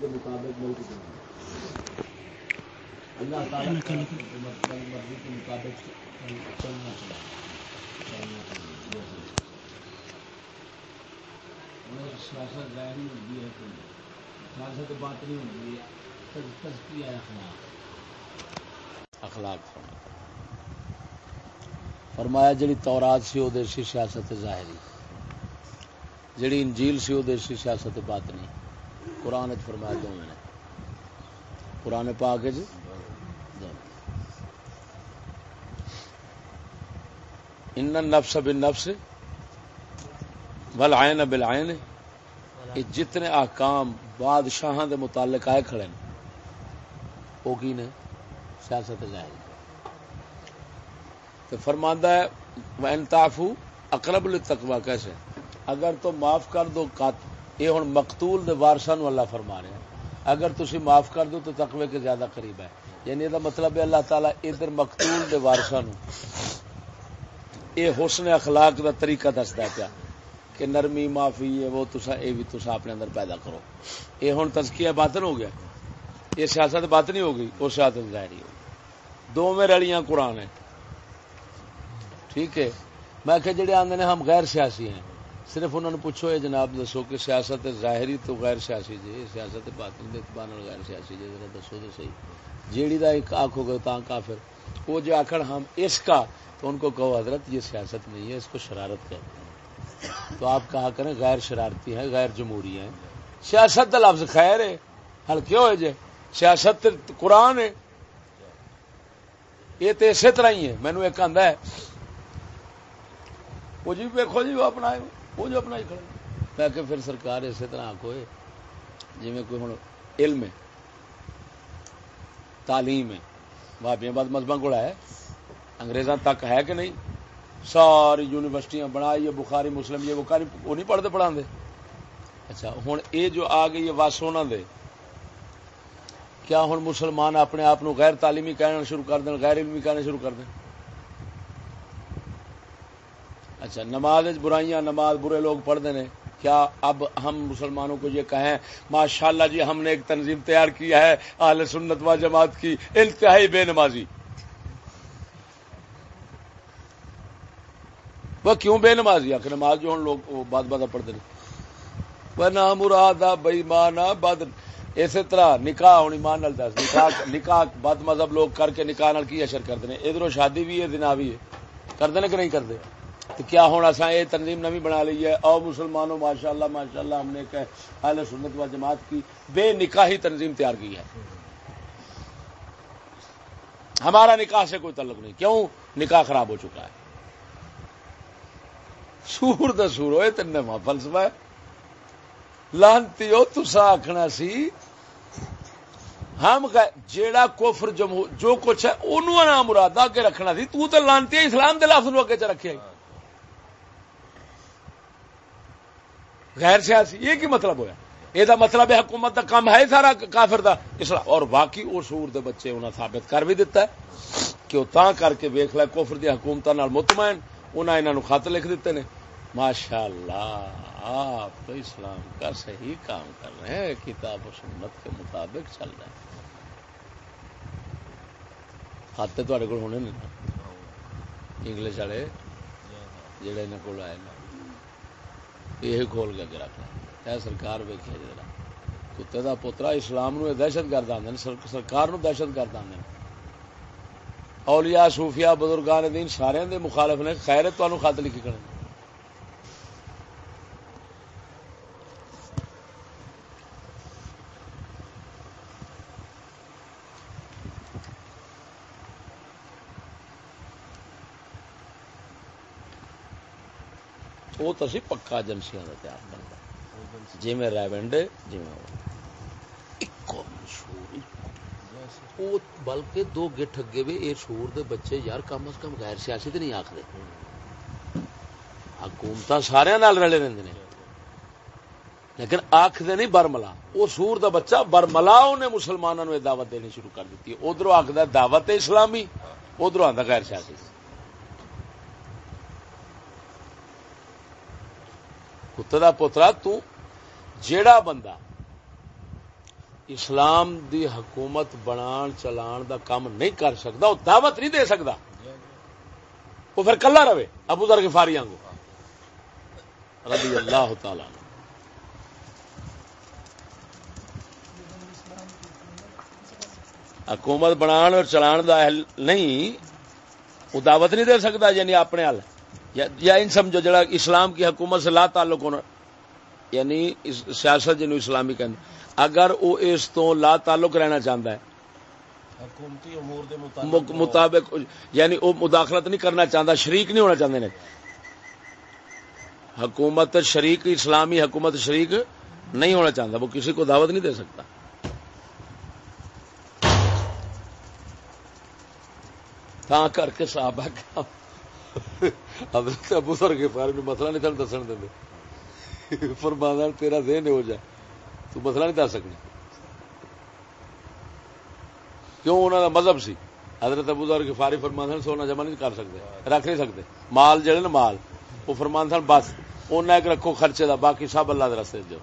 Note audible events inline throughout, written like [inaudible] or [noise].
کے مطابق ملک اللہ تعالیٰ مرضی کے مطابق چلنا سیاست ظاہری ہوتی ہے سیاست بات نہیں ہوتی ہے۔ اخلاق۔ اخلاق فرمایا جڑی تورات سی وہ سی سیاست ظاہری جڑی انجیل سی وہ سی سیاست باطنی۔ قرآن فرمایا دو نے۔ قرآن پاک جی؟ ان نفس بن نفس بل آئے بل یہ جتنے احکام بادشاہ دے متعلق آئے کھڑے وہ کی نے؟ سیاست ظاہر تو فرماندہ ہے انتافو اقرب التقوا کیسے؟ اگر تو معاف کر دو یہ ہوں مقتول دے وارسا نو اللہ فرما رہے ہیں۔ اگر تسی معاف کر دو تو تقوی کے زیادہ قریب ہے۔ یعنی یہ مطلب ہے اللہ تعالیٰ ادھر مقتول دے وارسا نو۔ یہ حسن اخلاق دا طریقہ دستا پیا کہ نرمی معافی ہے، وہ تسا اے بھی تسا اپنے اندر پیدا کرو۔ یہ ہوں تزکیہ باطن ہو گیا۔ یہ سیاست باطن نہیں ہو گئی، وہ سیاست ظاہری ہو دو میں رلیاں قرآن ہیں۔ ٹھیک ہے۔ میں کہ جڑے آندے نے ہم غیر سیاسی ہیں صرف انہوں نے پوچھو یہ جناب دسو کہ سیاست ظاہری تو غیر سیاسی جی سیاست باطن دے اعتبار غیر سیاسی جی ذرا دسو تو صحیح۔ جیڑی دا ایک آنکھو گا تا کافر۔ وہ جو آخر ہم اس کا، تو ان کو کہو حضرت یہ سیاست نہیں ہے، اس کو شرارت کہتے ہیں تو آپ کہا کریں غیر شرارتی ہے غیر جمہوری ہے سیاست دا لفظ خیر ہے۔ ہلکے ہوئے جے؟ سیاست قرآن ہے۔ یہ تو اسی طرح ہی ہے۔ مینو ایک آدھا ہے۔ وہ جی ویکو جی وہ اپنا وہ جو اپنا ہی کھڑے میں کہ پھر سرکار اسی طرح آخو جی میں کوئی ہوں، علم ہے، تعلیم ہے۔ بھابیاں بد مذہب کو ہے۔ انگریزاں تک ہے کہ نہیں؟ ساری یونیورسٹیاں بنائی، یہ بخاری، مسلم، یہ بخاری، وہ نہیں پڑھتے پڑھا دے اچھا ہوں یہ جو آ گئی ہے وس ہونا دے۔ کیا ہوں مسلمان اپنے آپ غیر تعلیمی کہنا شروع کر دیں غیر علمی کہنا شروع کر دیں اچھا نماز برائیاں، نماز برے لوگ پڑھتے ہیں کیا اب ہم مسلمانوں کو یہ کہیں؟ ماشاءاللہ جی ہم نے ایک تنظیم تیار کیا ہے، اہل سنت و جماعت کی انتہائی بے نمازی۔ وہ کیوں بے نمازی؟ آخر نماز جو ہم لوگ بات بات پڑھتے ہیں وہ نہ مراد بئی ماں بد۔ اسی طرح نکاح ہونی مان نال دس۔ نکاح نکاح بد مذہب لوگ کر کے نکاح نال کی اثر کرتے ہیں ادھر شادی بھی ہے دنا بھی ہے۔ کرتے ہیں کہ نہیں کرتے تو کیا ہونا سا؟ یہ تنظیم نوی بنا لی ہے۔ او مسلمانوں ماشاء اللہ ماشاء اللہ ہم نے اہل سنت و جماعت کی بے نکاحی تنظیم تیار کی ہے۔ ہمارا نکاح سے کوئی تعلق نہیں۔ کیوں؟ نکاح خراب ہو چکا ہے۔ سور دا سور ہوئے تین فلسفہ ہے۔ لانتی ہو تسا آخنا سی، ہم جیڑا کوفر جمہور جو کچھ ہے انہوں نے مراد اگے رکھنا سی۔ تو تے لانتی اسلام دے لفظ اگے چ رکھے۔ غیر سیاسی، یہ کی مطلب ہوا یہ مطلب ہے حکومت کا کام ہے سارا کافر دا اسلام اور باقی وہ سور دے بچے انہیں ثابت کر بھی دیتا ہے کہ وہ تا کر کے ویخ لے کوفر دی حکومت مطمئن انہیں انہوں خط لکھ دیتے ہیں ماشاء اللہ آپ تو اسلام کا صحیح کام کر رہے ہیں، کتاب و سنت کے مطابق چل رہے ہیں خاتے تے کو ہونے انگلش والے، جڑے ان کو آئے نا۔ یہ کھول کے اگے رکھنا یہ سرکار ویکیا جی جا کتے کا پوترا اسلام نو دہشت گرد آدھے سرکار نو دہشت گرد آدھے اولیاء، صوفیاء، بزرگان دین سارے دے مخالف نے، خیر تمہیں خط لکھی کرنے وہ تو سی پکا ایجنسیاں کا تیار بنتا جی میں ریونڈ جی میں بلکہ دو گٹ اگے بھی یہ شور دے بچے یار کم از کم غیر سیاسی تو نہیں آخر حکومت سارے رلے رہتے ہیں لیکن آخر نہیں برملا وہ سور دا بچہ برملا انہیں مسلمانوں دعوت دینی شروع کر دیتی ہے ادھر آخر دعوت اسلامی ادھر آتا غیر سیاسی کتے کا پوترا جیڑا بندہ اسلام دی حکومت بنان چلان دا کام نہیں کر سکتا وہ دعوت نہیں دے سکتا۔ وہ پھر کلا رہے، ابو در کے آنگو۔ رضی اللہ تعالی حکومت بنان اور چلان دا اہل نہیں وہ دعوت نہیں دے سکتا یعنی اپنے حل۔ یا ان سمجھو جڑا اسلام کی حکومت سے لا تعلق ہونا یعنی سیاست جنو اسلامی کہ اگر وہ اس تو لا تعلق رہنا چاہتا ہے مطابق یعنی وہ مداخلت نہیں کرنا چاہتا شریک نہیں ہونا چاہتے حکومت شریک اسلامی حکومت شریک نہیں ہونا چاہتا وہ کسی کو دعوت نہیں دے سکتا۔ تا کر کے صحابہ حضرت ابو سر کے بارے میں مسئلہ نہیں تھا، دسن دیں فرمانا تیرا ذہن ہو جائے۔ تو مسئلہ نہیں دس سکنا۔ کیوں؟ انہوں کا مذہب سی۔ حضرت ابو ذر غفاری فرمان سن سونا جمع نہیں کر سکتے، رکھ نہیں سکتے۔ مال جڑے نا مال، وہ فرمان سن بس۔ اُن ایک رکھو خرچے دا، باقی سب اللہ دے رستے جو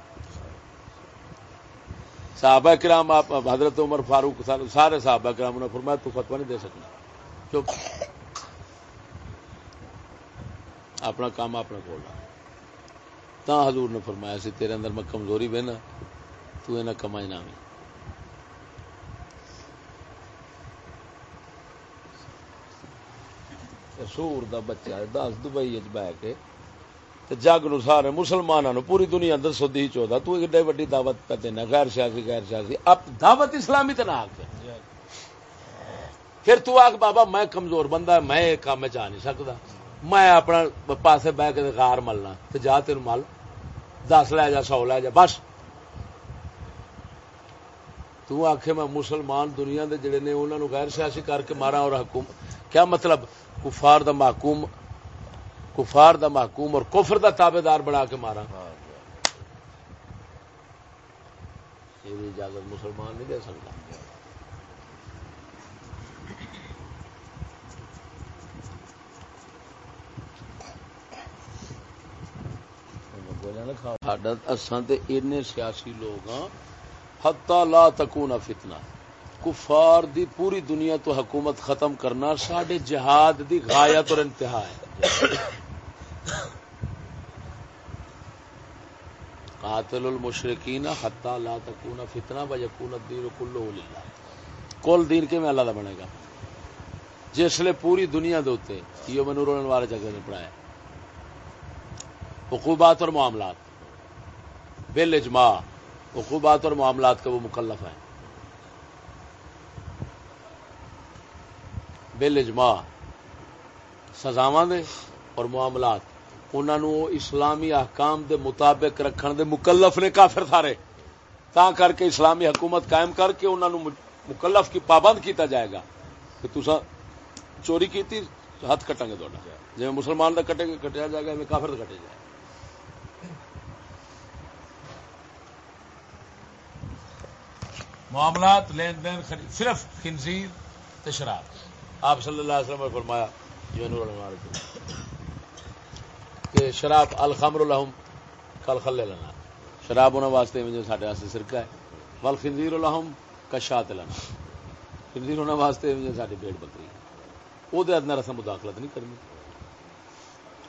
صحابہ کرام، آپ، حضرت عمر فاروق، سارے صحابہ کرام نے فرمایا، تو فتوا نہیں دے سکنا۔ چپ اپنا کام اپنا کھولنا تا حضور نے فرمایا سی، تیرے اندر میں کمزوری بے نا، تو نہ کمائی نہ سور دا بچہ دس دبئی بہ کے جگ نو سارے مسلمانوں پوری دنیا اندر سودی چودہ، تو ایڈے وڈی دعوت پہ دینا غیر سیاسی غیر سیاسی اب دعوت اسلامی تو نہ آ کے پھر تو آگ بابا میں کمزور بندہ میں کام میں جا نہیں سکتا۔ میں اپنا پاسے بہ کے غار ملنا تو جا تین مل، دس لے جا، سو لے جا، بس۔ تو آخ میں مسلمان دنیا دے جڑے نے انہوں نے غیر سیاسی کر کے مارا اور حکوم، کیا مطلب کفار دا محکوم، کفار دا محکوم اور کفر دا تابے دار بنا کے مارا؟ یہ اجازت مسلمان نہیں دے سکتا۔ سیاسی لوگ ہاں لا تکونا فتنہ کفار دی پوری دنیا تو حکومت ختم کرنا سڈے جہاد دی غایت اور انتہا ہے قاتل المشرکین حتی لا تکونا فتنہ و یکون الدین کلو للہ کل دین کے میں اللہ دا بنے گا جس لیے پوری دنیا دوتے یہ منور انوار جگہ نے پڑھایا حقوبات اور معاملات۔ بل اجماع حقوبات اور معاملات کا وہ مکلف ہے بل اجماع سزاواں دے اور معاملات۔ انہوں اسلامی احکام دے مطابق رکھن دے مکلف نے کافر سارے۔ تا کر کے اسلامی حکومت قائم کر کے انہوں مکلف کی پابند کیتا جائے گا۔ کہ تسا چوری کیتی ہاتھ کٹیں گے جی مسلمان کا کٹے گا کٹیا جائے گا کافر کٹے جائے گا۔ معاملات لین دین خرید صرف خنزیر شراب۔ آپ صلی اللہ علیہ وسلم نے فرمایا کہ شراب الخمر الحم کل خل لینا شراب انہوں واسطے میں سارے واسطے سرکا ہے۔ ول خنزیر الحم کشات لینا خنزیر انہوں واسطے میں ساری پیٹ بکری وہ اندر اصل مداخلت نہیں کرنی۔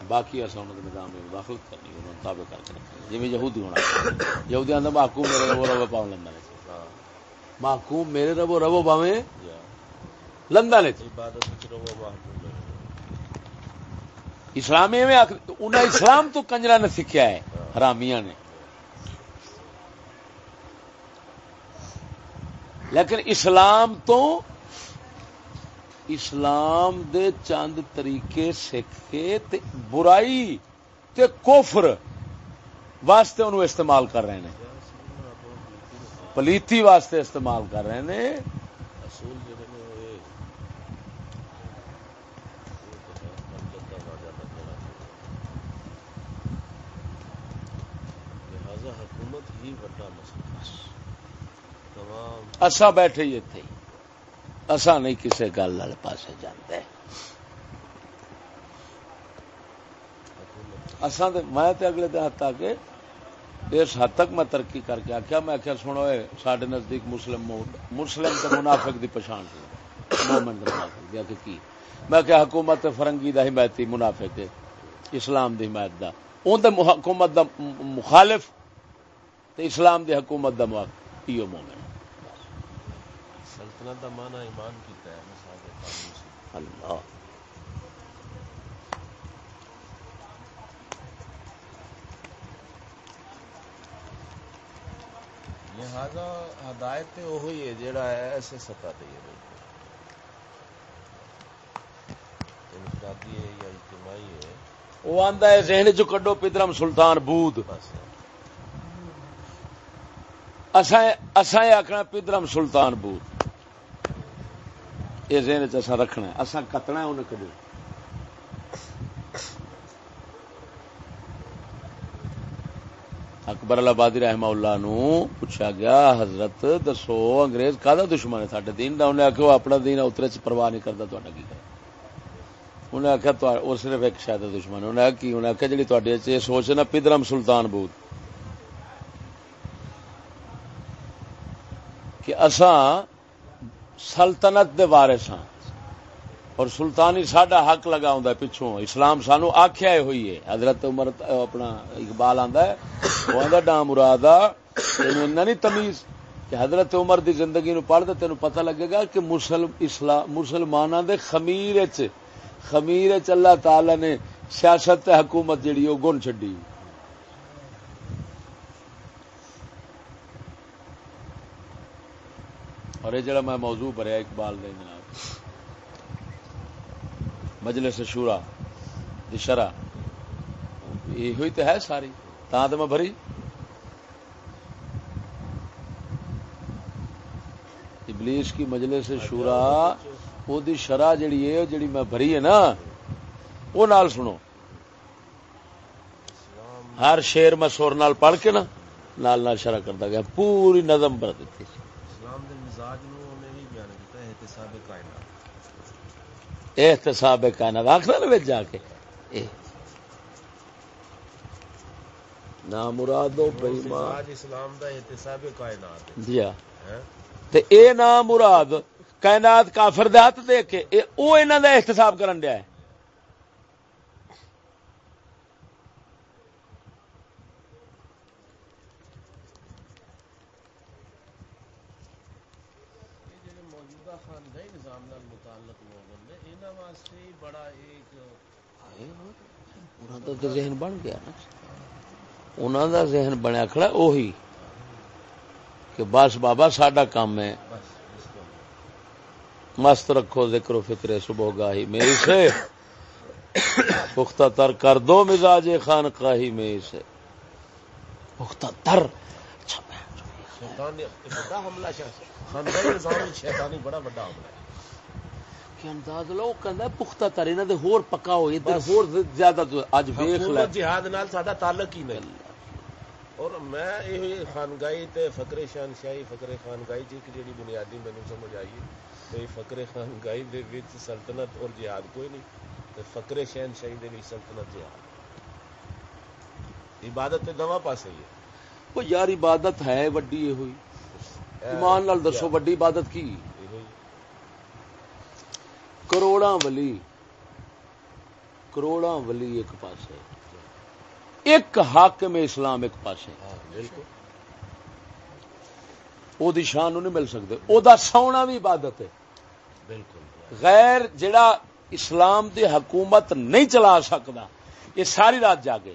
باقی اصل انہوں نے نظام میں مداخلت کرنی انہوں نے تابع کر کے جی یہودی ہونا۔ یہودی آدھا محکوم میرے وہ رو پاؤں لینا محکوم میرے ربو ربو باوے لندا اسلام میں انہیں اسلام تو کنجرا نے سیکھا ہے حرامیاں نے۔ لیکن اسلام تو اسلام دے چند طریقے سیکھ کے برائی تے کوفر واسطے انہوں استعمال کر رہے ہیں۔ پلیتی واسطے استعمال کر رہے ہیں۔ اصا بیٹھے ہی اتنے اصا نہیں کسی گل والے پاس جانے اصا میں اگلے دن کے اس حد تک میں ترقی کر کے آخیا میں آخیا سنو سڈے نزدیک مسلم مسلم تو منافق دی پچھان مومنٹ منافق کہ کی؟ میں کہ حکومت فرنگی دا حمایتی منافق اسلام دی حمایت دا۔ اون دے حکومت دا مخالف تے اسلام دی حکومت دا موافق ایو مومن۔ سلطنت دا معنی ایمان کیتا ہے اللہ۔ لہذا ہدایت وہی ہے جڑا ہے ایسے سطح تے ہے۔ انفرادی ہے یا اجتماعی ہے۔ وہ آندا ہے ذہن چ کڈو پدرم سلطان بود۔ اساں اساں آکھنا پدرم سلطان بود۔ یہ ذہن چ اساں رکھنا ہے۔ اساں کتنا ہے انہیں کڈو۔ اکبر آبادی رحمہ اللہ نو پوچھا گیا، حضرت دسو انگریز کا دشمن ہے سارے دین کا انہیں آخو اپنا دین اترے چ پرواہ نہیں کرتا تا کی کرے؟ انہیں آخیا وہ صرف ایک شاید دشمن انہیں کی؟ انہیں آخیا جی تھی سوچ نا، پدرم سلطان بوت کہ اساں سلطنت دے وارث ہاں۔ اور سلطانی ساڈا حق لگا ہوں پچھوں۔ اسلام سانو آخیا ہوئی ہے۔ حضرت عمر اپنا اقبال آندا ہے۔ وہ آندا ڈا مراد نہیں تمیز۔ کہ حضرت عمر دی زندگی نو پڑھ دے تینوں پتہ لگے گا کہ مسلم اسلام مسلماناں دے خمیر وچ خمیر وچ اللہ تعالی نے سیاست تے حکومت جڑی او گن چھڈی۔ اور یہ جڑا میں موضوع بھریا اقبال دے جناب۔ مجلس شورا شرح یہ ہوئی تو ہے ساری۔ تا تو میں بھری۔ ابلیس کی مجلس شورا وہ شرح جڑی ہے جڑی میں بھری ہے نا۔ وہ نال سنو۔ ہر شیر میں سور نال پڑھ کے نا، نال نال شرح کرتا گیا۔ پوری نظم پر دیتی۔ اسلام دے مزاج نو نے بھی بیان کیتا ہے، احتساب کائنات احتساب کائنات آخر نا جا کے۔ نہ مرادو اسلام دا احتساب کائنات جی ہاں۔ تے اے نام مراد کائنات کافر دے ہاتھ دے کے اے او انہاں دا احتساب کرن دیا ہے۔ ذہن بن گیا نا۔ انہوں دا ذہن بنیا کھڑا اوہی کہ بس بابا ساڈا کام ہے۔ مست رکھو ذکر و فکر صبح گاہی میری سے۔ پختہ تر کر دو مزاج خان کاہی میں سے۔ پختہ تر۔ اچھا، حملہ شیطانی بڑا بڑا حملہ ہے۔ انداز لو کہ پختہ تر انہاں دے ہور پکا ہو ادھر۔ ہور زیادہ اج ویکھ لے۔ جہاد نال ساڈا تعلق ہی نہیں۔ اور میں یہ خانگاہی تے فقر شان شاہی فقر خانگاہی جی جیڑی بنیادی مینوں سمجھ آئی ہے۔ فقر خانگاہی دے وچ سلطنت اور جہاد کوئی نہیں تے فقر شان شاہی دے وچ سلطنت جہاد۔ عبادت تے دوا پاسے ہی ہے۔ وہ یار عبادت ہے وڈی ہوئی۔ ایمان نال دسو وڈی عبادت کی؟ کروڑا ولی کروڑا ولی ایک پاس ہے ایک حاکم اسلام ایک پاس ہے او دی شان نہیں مل سکتے او دا سونا بھی عبادت ہے بالکل غیر جڑا اسلام دی حکومت نہیں چلا سکتا یہ ساری رات جاگے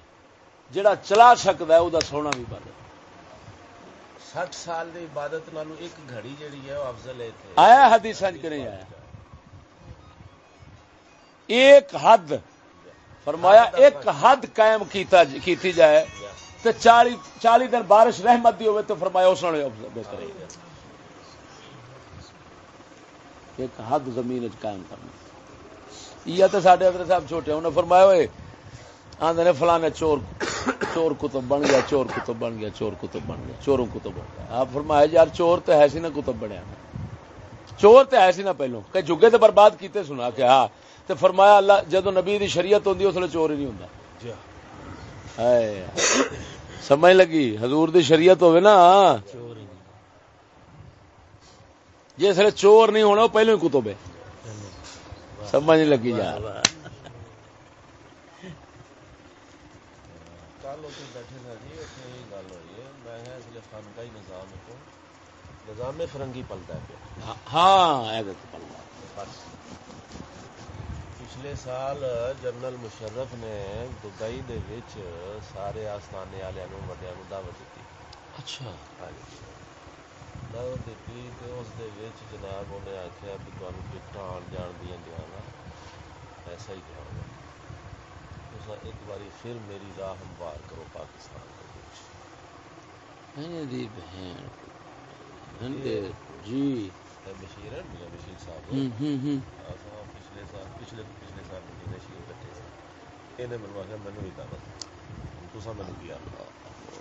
جڑا چلا سکتا ہے او دا سونا بھی عبادت سٹھ سال دی عبادت نالو ایک گھڑی جڑی ہے وہ افضل ہے آیا حدیث کہ نہیں آیا ایک حد فرمایا، ایک حد قائم کیتا کیتی جائے تو چالی چالی دن بارش رحمت دی ہوئے تو فرمایا، اس نے بہتر ایک حد زمین قائم کرنا۔ یہ تو سارے ادھر صاحب چھوٹے انہیں فرمایا ہوئے آدھے نے فلانے چور چور کتب بن گیا، چور کتب بن گیا، چور کتب بن گیا، چوروں کتب بن گیا۔ آپ فرمایا، یار چور تو ہے سی نا کتب بنیا۔ چور تو ہے سی نا پہلو کہ جگے تو برباد کیتے سنا کہ ہاں تو فرمایا اللہ جدو نبی دی شریعت ہوندی اس لیے چور ہی نہیں ہوندا۔ سمجھ لگی؟ حضور دی شریعت ہوئے نا۔ جس چور نہیں ہونا وہ پہلو ہی کتب ہے۔ سمجھ لگی یار کل پچھلے سال جنرل مشرف نے دبئی دے وچ سارے آستانے والوں وڈیا نو دعوت دیتی اچھا۔ ہاں جی۔ دعوت دیتی تے اس دے وچ جناب انہیں آخیا بھی تمہیں ٹکٹاں آن جان دیا دیاں ایسا ہی کہا گا تسا ایک باری پھر میری راہ ہموار کرو پاکستان دے وچ۔ دی بہن۔ ہندے جی۔ اے بشیر ہے میاں بشیر صاحب ہوں۔ ہوں ہوں اساں پچھلے سال پچھلے پچھلے سال مدینے شریف بیٹھے سی انہیں مینوں آخیا مینوں بھی دعوت تسا مینوں کیا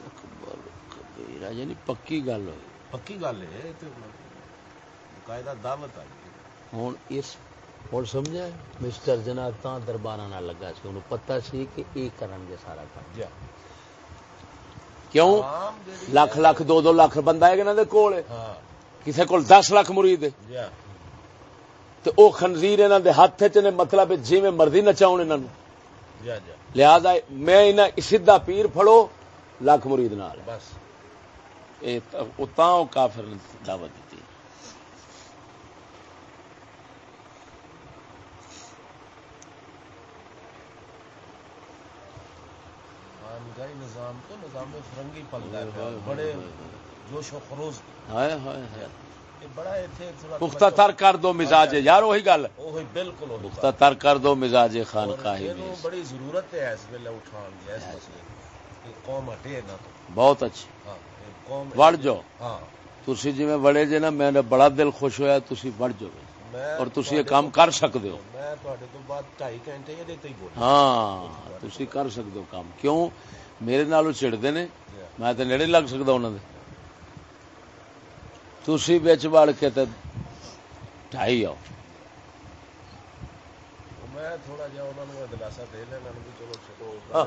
اکبر کبیرہ یعنی پکی گل ہوئی۔ پکی گل ہے تے باقاعدہ دعوت آئی۔ ہوں اس ہوں سمجھا مسٹر جنا تا دربار پتا سی کہ یہ کرن گے سارا کام۔ جا کیوں؟ لاکھ لاکھ دو دو لاکھ بندہ ہے کہ کول۔ ہاں۔ کسی کول دس لاکھ مرید ہے۔ تو او خنزیر انہوں دے ہاتھ چ نے مطلب جی میں مرضی نچاؤ انہوں جا جا لہذا میں انہیں سیدھا پیر پھڑو لاکھ مرید نال۔ بس۔ اے او تاں کافر دعوت خانگاہی نظام تو نظام فرنگی پلتا ہے بڑے جوش و خروش ہائے ہائے ہائے۔ یہ بڑا ایتھے تھوڑا پختہ تر کر دو مزاج یار وہی گل۔ بالکل پختہ تر کر دو مزاج خان کا ہی بڑی ضرورت ہے اس ویلے اٹھان دی اس مسئلے کہ قوم ہٹے نہ بہت اچھی۔ ہاں قوم وڑ جاؤ ہاں۔ تسی جی وڑے جے نا میرا بڑا دل خوش ہویا تسی وڑ جاؤ میں اور تسی یہ کام کر سکتے ہو۔ میں تواڈے تو بعد 2.5 گھنٹے یہ دیتے ہی بول ہاں تسی کر سکتے ہو کام۔ کیوں؟ میرے نالوں چڑھتے نے میں تے نیڑے لگ سکتا انہوں دے۔ تسی بچ وڑ کے تے ڈھائی آؤ۔ ہاں۔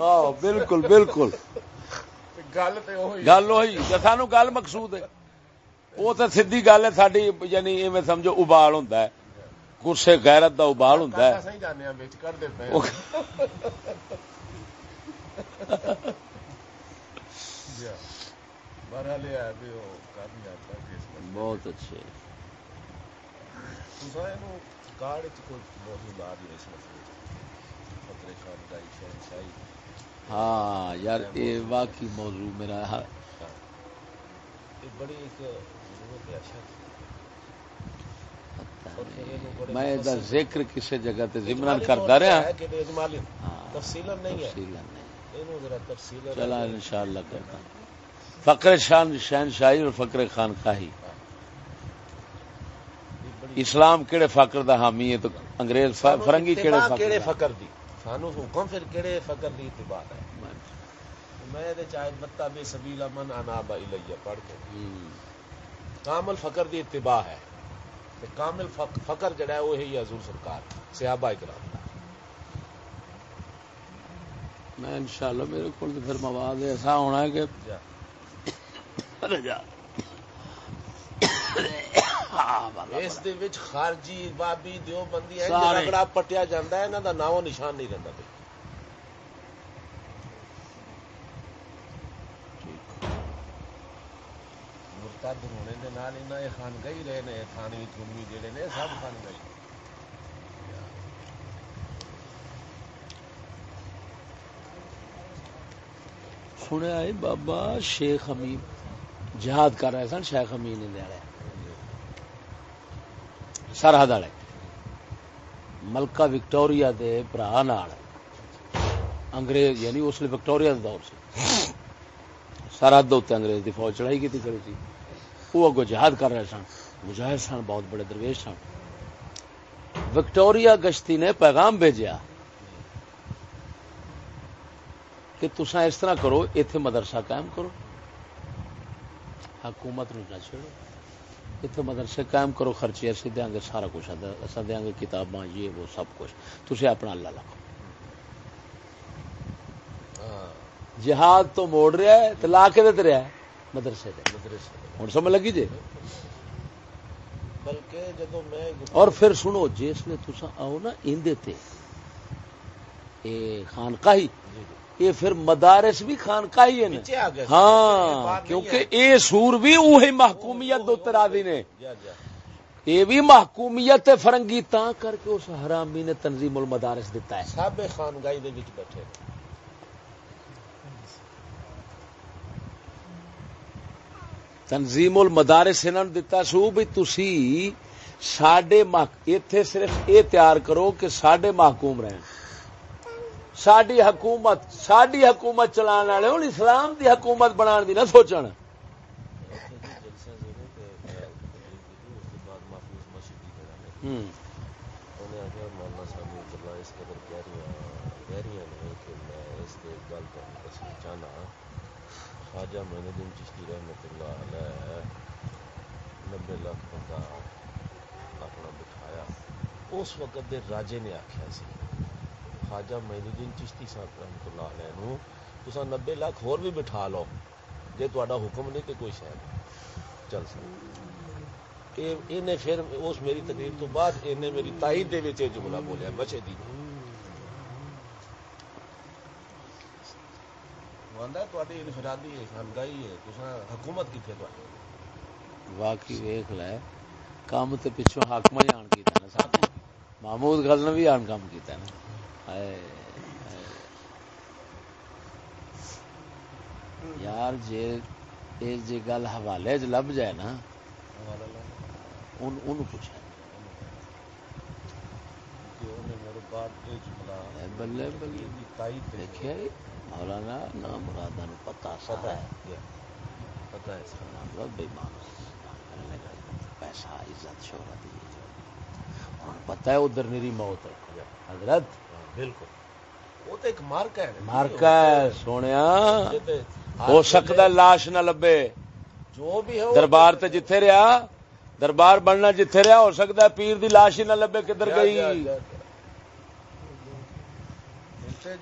آؤ بالکل بالکل۔ [laughs] سانو گل مقصود ہے۔ وہ تو سیدھی گل ہے ساری یعنی ایویں سمجھو ابال ہے غصے غیرت دا ابال میں بہت اچھے ہاں یار یہ واقعی موضوع میرا بڑی ایک میں دا ذکر کسی جگہ تے رہا۔ ہاں۔ تفصیلا نہیں ہے۔ چلا انشاءاللہ کرتا فقر شان شہنشاہی اور فقر خان خاہی۔ اسلام کیڑے فقر دا حامی ہے تو انگریز فرنگی کیڑے فقر کیڑے؟ فقر دی۔ سانو حکم پھر کیڑے فقر دی اتباع ہے؟ میں دے چاہے بتا بے سبیلا من انابا الیہ پڑھ کے۔ کامل فقر دی اتباع ہے۔ تے کامل فق- فقر جڑا ہے وہ ہے حضور سرکار صحابہ کرام دا میں انشاءاللہ میرے کو پھر مواد ایسا ہونا ہے کہ جا۔ رجا۔ اس دے وچ خارجی بابی دیو بندی ہے۔ جڑا پٹیا جاندا ہے انہاں دا نام و نشان نہیں رہندا پھر مرتد ہونے دے نال انہاں یہ خانگاہی رہے نے تھانوی تھونوی جڑے نے سب خانگاہی سنیا ہے بابا شیخ امین جہاد کر رہے سن شیخ امین نے والے سرحد والے ملکہ وکٹوریا دے برا نال انگریز یعنی اس لیے وکٹوریا دا دور سی سرحد دے انگریز دی فوج چڑھائی کی کری تھی وہ اگو جہاد کر رہے سن مجاہد سن بہت بڑے درویش سن۔ وکٹوریا گشتی نے پیغام بھیجا کہ تسا اس طرح کرو ایتھے مدرسہ قائم کرو۔ حکومت نو نہ چھڑو ایتھے مدرسے قائم کرو خرچے اسی دیاں گے سارا کچھ اصا دیاں گے کتاباں یہ وہ سب کچھ۔ تسے اپنا اللہ رکھو ہاں۔ جہاد تو موڑ رہا ہے تو لا کے دے رہا ہے۔ مدرسے دے۔ مدرسے ہوں سمجھ لگی جی؟ بلکہ جدو میں اور پھر سنو جس نے تسا آؤ نا اندے تے اے خانقاہی جی جی۔ یہ پھر مدارس بھی خانقاہی ہے یہ ہاں کیونکہ۔ اے سور بھی اوہی محکومیت دو ترادی نے۔ جا یہ بھی محکومیت فرنگی تا کر کے اس حرامی نے تنظیم المدارس دیتا ہے۔ سب خانگاہی دے وچ بیٹھے۔ تنظیم المدارس انہوں نے دتا سو بھی تسی ساڈے ایتھے صرف یہ تیار کرو کہ ساڈے محکوم رہن۔ ساڈی حکومت ساڈی حکومت چلان والے ہوں، اسلام دی حکومت بنان دی نہ سوچن۔ خواجہ معین الدین چشتی رحمت اللہ نبے لاکھ بندہ اپنا بٹھایا۔ اس وقت دے راجے نے آخیا سی، خواجہ معین الدین چشتی صاحب رحمت اللہ علیہ نو تسا نبے لاکھ ہور بھی بٹھا لو، جے تہاڈا حکم نہیں کہ کوئی شاید چل سکتا انہیں پھر اس میری تقریر تو بعد انہیں میری تائید دے وچ جملہ بولیا، بچے دی۔ واندا تواڈی انفرادی ہے خانگاہی ہے، تساں حکومت کتھے واقعی ویخ لے کام تے پچھوں حاکم ہی آن کیتا نا ساتھ۔ محمود غزنوی بھی آن کام کیتا نا۔ یار جے اے جے گل حوالے چ لب جائے نا ان ان پوچھا بلے بلے۔ دیکھے مولانا نام مرادا نو پتہ ہے۔ ہے پتہ ہے۔ سر نام بےمان پیسہ عزت شہرت اور پتہ ہے ادھر میری موت ہے۔ حضرت؟ بالکل۔ وہ تو ایک مارکا ہے۔ مارکا ہے سونیا۔ ہو سکتا ہے لاش نہ لبے۔ جو بھی ہے دربار تے جتھے رہا دربار بننا جتھے رہا ہو سکتا ہے پیر دی لاش ہی نہ لبے کدھر گئی۔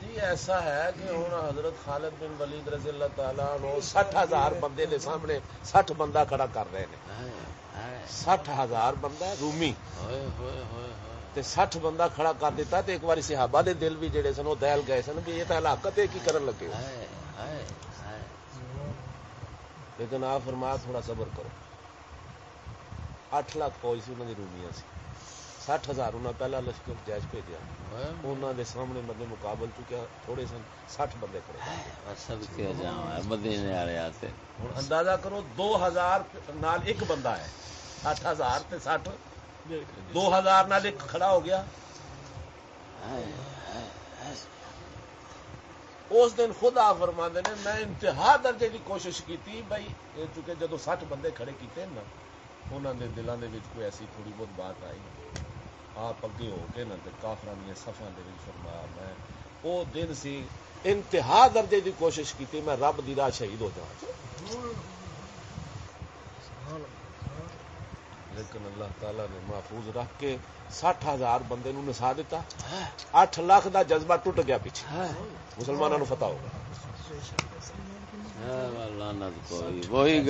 جی ایسا ہے کہ ہوں حضرت خالد بن ولید رضی اللہ تعالیٰ سٹھ ہزار بندے دے سامنے سٹھ بندہ کھڑا کر رہے ہیں۔ سٹھ ہزار بندہ رومی۔ تے سٹھ بندہ کھڑا کر دیتا تے ایک بار صحابہ دے دل بھی جڑے سن، وہ دہل گئے سن بھی یہ تو ہلاکت ہے، کی کرن لگے لیکن آپ فرمایا تھوڑا صبر کرو۔ اٹھ لاکھ فوج سی انہوں نے رومیاں سی۔ سٹھ ہزار پہلا لشکر جائز بھیجا انہوں دے سامنے مدد مقابل چکیا تھوڑے سن سٹھ بندے کھڑے جاؤں مدینے والے آتے۔ ہوں اندازہ کرو دو ہزار نال ایک بندہ ہے۔ اٹھ ہزار تے سٹھ دو ہزار نال ایک کھڑا ہو گیا۔ اس دن خود آپ فرما نے میں انتہا درجے کی کوشش کی بھائی چونکہ جدو سٹھ بندے کھڑے کیتے نا انہوں نے دلوں کے کوئی ایسی تھوڑی بہت بات آئی۔ آپ اگے ہو کے نا کافر دیا سفا فرمایا میں وہ دن سی انتہا درجے کی کوشش کی میں رب دی راہ شہید ہو جاؤں لیکن اللہ تعالی نے محفوظ رکھ کے سٹھ ہزار بندے نو نسا دیتا۔ اٹھ لاکھ دا جذبہ ٹوٹ گیا پیچھے۔ مسلمانوں نو فتح ہو گیا وہی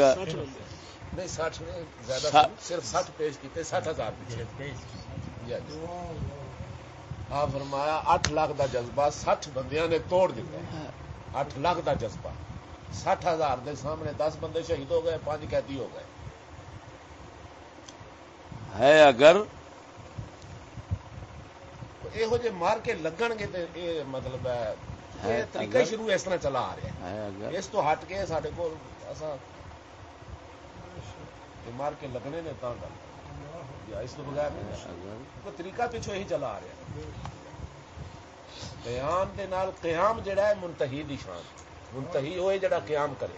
نہیں سٹھ نے زیادہ سا- صرف سٹھ پیش کیتے سٹھ ہزار پیچھے۔ یا جی۔ آپ فرمایا اٹھ لاکھ دا جذبہ سٹھ بندیاں نے توڑ دیتا ہے۔ اٹھ لاکھ دا جذبہ۔ سٹھ ہزار دے سامنے دس بندے شہید ہو گئے پانچ قیدی ہو گئے۔ ہے اگر یہو مار کے لگن گے تے یہ مطلب ہے طریقہ شروع اس طرح چلا آ رہا ہے۔ اس تو ہٹ کے سارے کو مار کے لگنے نے تا گل۔ یا اس تو بغیر نہیں طریقہ پیچھو یہی چلا آ رہا ہے قیام دے نال قیام جڑا ہے منتہی دی شان۔ منتہی ہوئے جڑا قیام کرے۔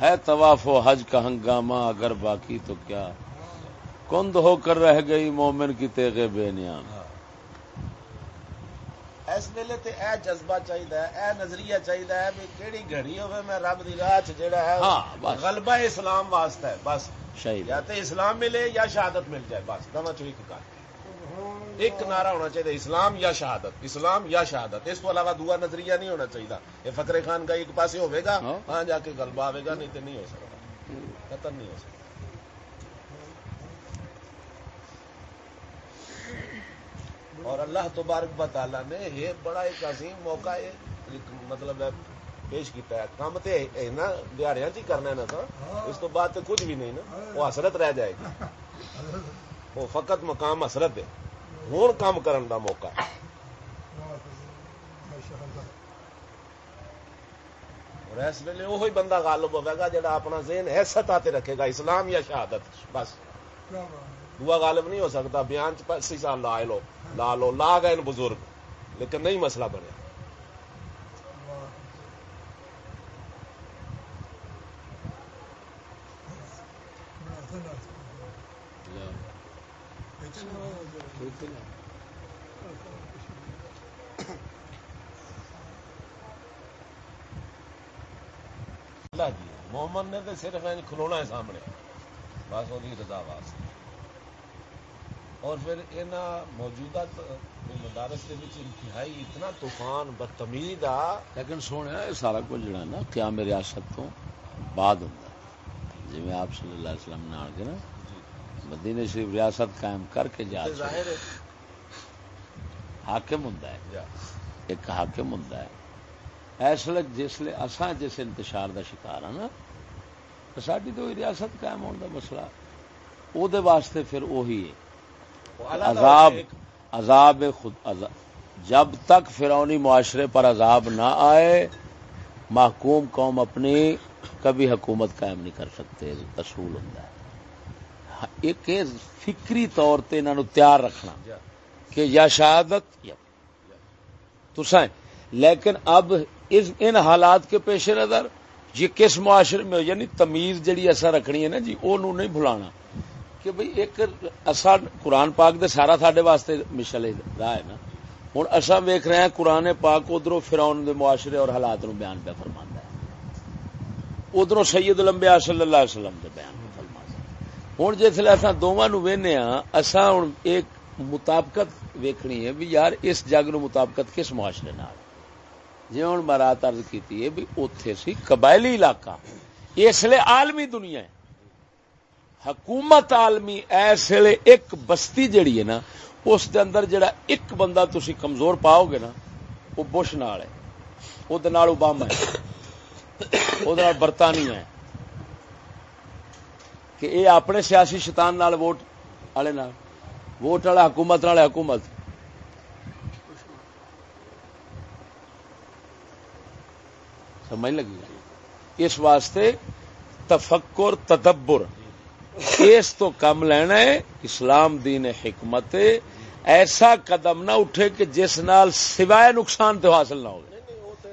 ہے طواف و حج کا ہنگامہ اگر باقی تو کیا؟ کند ہو کر رہ گئی مومن کی تیغے بے نیام۔ اس ویلے تے اے جذبہ چاہیے اے نظریہ چاہیے بھی کیڑی گھڑی ہوے میں رب دی راہ چ جڑا ہے ہاں،۔ غلبہ اسلام واسطہ ہے بس۔ شہید یا تے اسلام ملے یا شہادت مل جائے بس دونوں چوئی کا کر ایک نعرہ ہونا چاہیے اسلام یا شہادت اسلام یا شہادت۔ اس کو علاوہ دعا نظریہ نہیں ہونا چاہیے۔ یہ فقر خان کا ایک پاس ہوگا ہاں۔ ہاں جا کے غلبہ آئے گا نہیں تو نہیں ہو سکتا۔ ختم نہیں ہو سکتا۔ اور اللہ تبارک تعالیٰ نے یہ بڑا ایک عظیم موقع ہے مطلب ہے پیش کیتا ہے کام تو نا دیہڑیاں چ کرنا ہے نا اس تو بعد تو کچھ بھی نہیں نا وہ حسرت رہ جائے گی۔ وہ فقط مقام حسرت ہے۔ ہوں کام کرن دا موقع۔ ہے اور اس ویلے وہی بندہ غالب ہوے گا جڑا اپنا ذہن ہے سطح تے رکھے گا اسلام یا شہادت بس۔ دعا غالب نہیں ہو سکتا بیان چ سال لا لو لا لو لا گئے بزرگ۔ لیکن نہیں مسئلہ بنیا اللہ جی محمد نے تو صرف کھلونا ہے سامنے۔ بس وہ رضا واسطے۔ اور پھر ان موجودہ مدارس کے انتہائی اتنا طوفان بدتمیز آ۔ لیکن سونے، یہ سارا کچھ جڑا نا، قیام ریاست تو بعد ہوں جی آپ صلی اللہ علیہ وسلم نے آ کے نا مدینے شریف ریاست قائم کر کے جا ہے۔ حاکم ہوں جا ایک حاکم ہوں ایسے جسے اساں جس انتشار دا شکار ہاں نا ساری تو ریاست قائم ہونے دا مسئلہ۔ او دے واسطے پھر وہی ہے۔ عذاب عذاب خود عذاب جب تک فرونی معاشرے پر عذاب نہ آئے محکوم قوم اپنی کبھی حکومت قائم نہیں کر سکتے اصول ہوں ایک فکری طور تے انہوں تیار رکھنا کہ یا شہادت یا تسائیں لیکن اب اس ان حالات کے پیش نظر یہ کس معاشرے میں یعنی تمیز جڑی اثر رکھنی ہے نا جی وہ نہیں بھلانا۔ کہ بھئی ایک اصا قرآن پاک دے سارا ساڈے واسطے مشل راہ ہے نا۔ ہوں اصا ویخ رہے ہیں قرآن پاک ادھر فراؤن دے معاشرے اور حالات نو بیان پہ فرما ہے۔ ادھر سید لمبیا صلی اللہ علیہ وسلم دے بیان۔ ہوں جسے اصا دونوں نو وہنے ہاں اصا ہوں ایک مطابقت ویکھنی ہے بھی یار اس جگ نو مطابقت کس معاشرے نال جی ہوں مرات ارد کی بھی اتے سی قبائلی علاقہ اس لیے عالمی دنیا ہے حکومت عالمی ایس ویلے ایک بستی جڑی ہے نا اس دے اندر جڑا ایک بندہ تسی کمزور پاؤ گے نا وہ بش نال ہے وہ اوباما ہے وہ برطانیہ ہے کہ اے اپنے سیاسی شیطان نال ووٹ والے نال، ووٹ والا حکومت نال حکومت۔ سمجھ لگی؟ اس واسطے تفکر، تدبر، اس تو کم لینا ہے۔ اسلام دین حکمت ایسا قدم نہ اٹھے کہ جس نال سوائے نقصان تو حاصل نہ ہو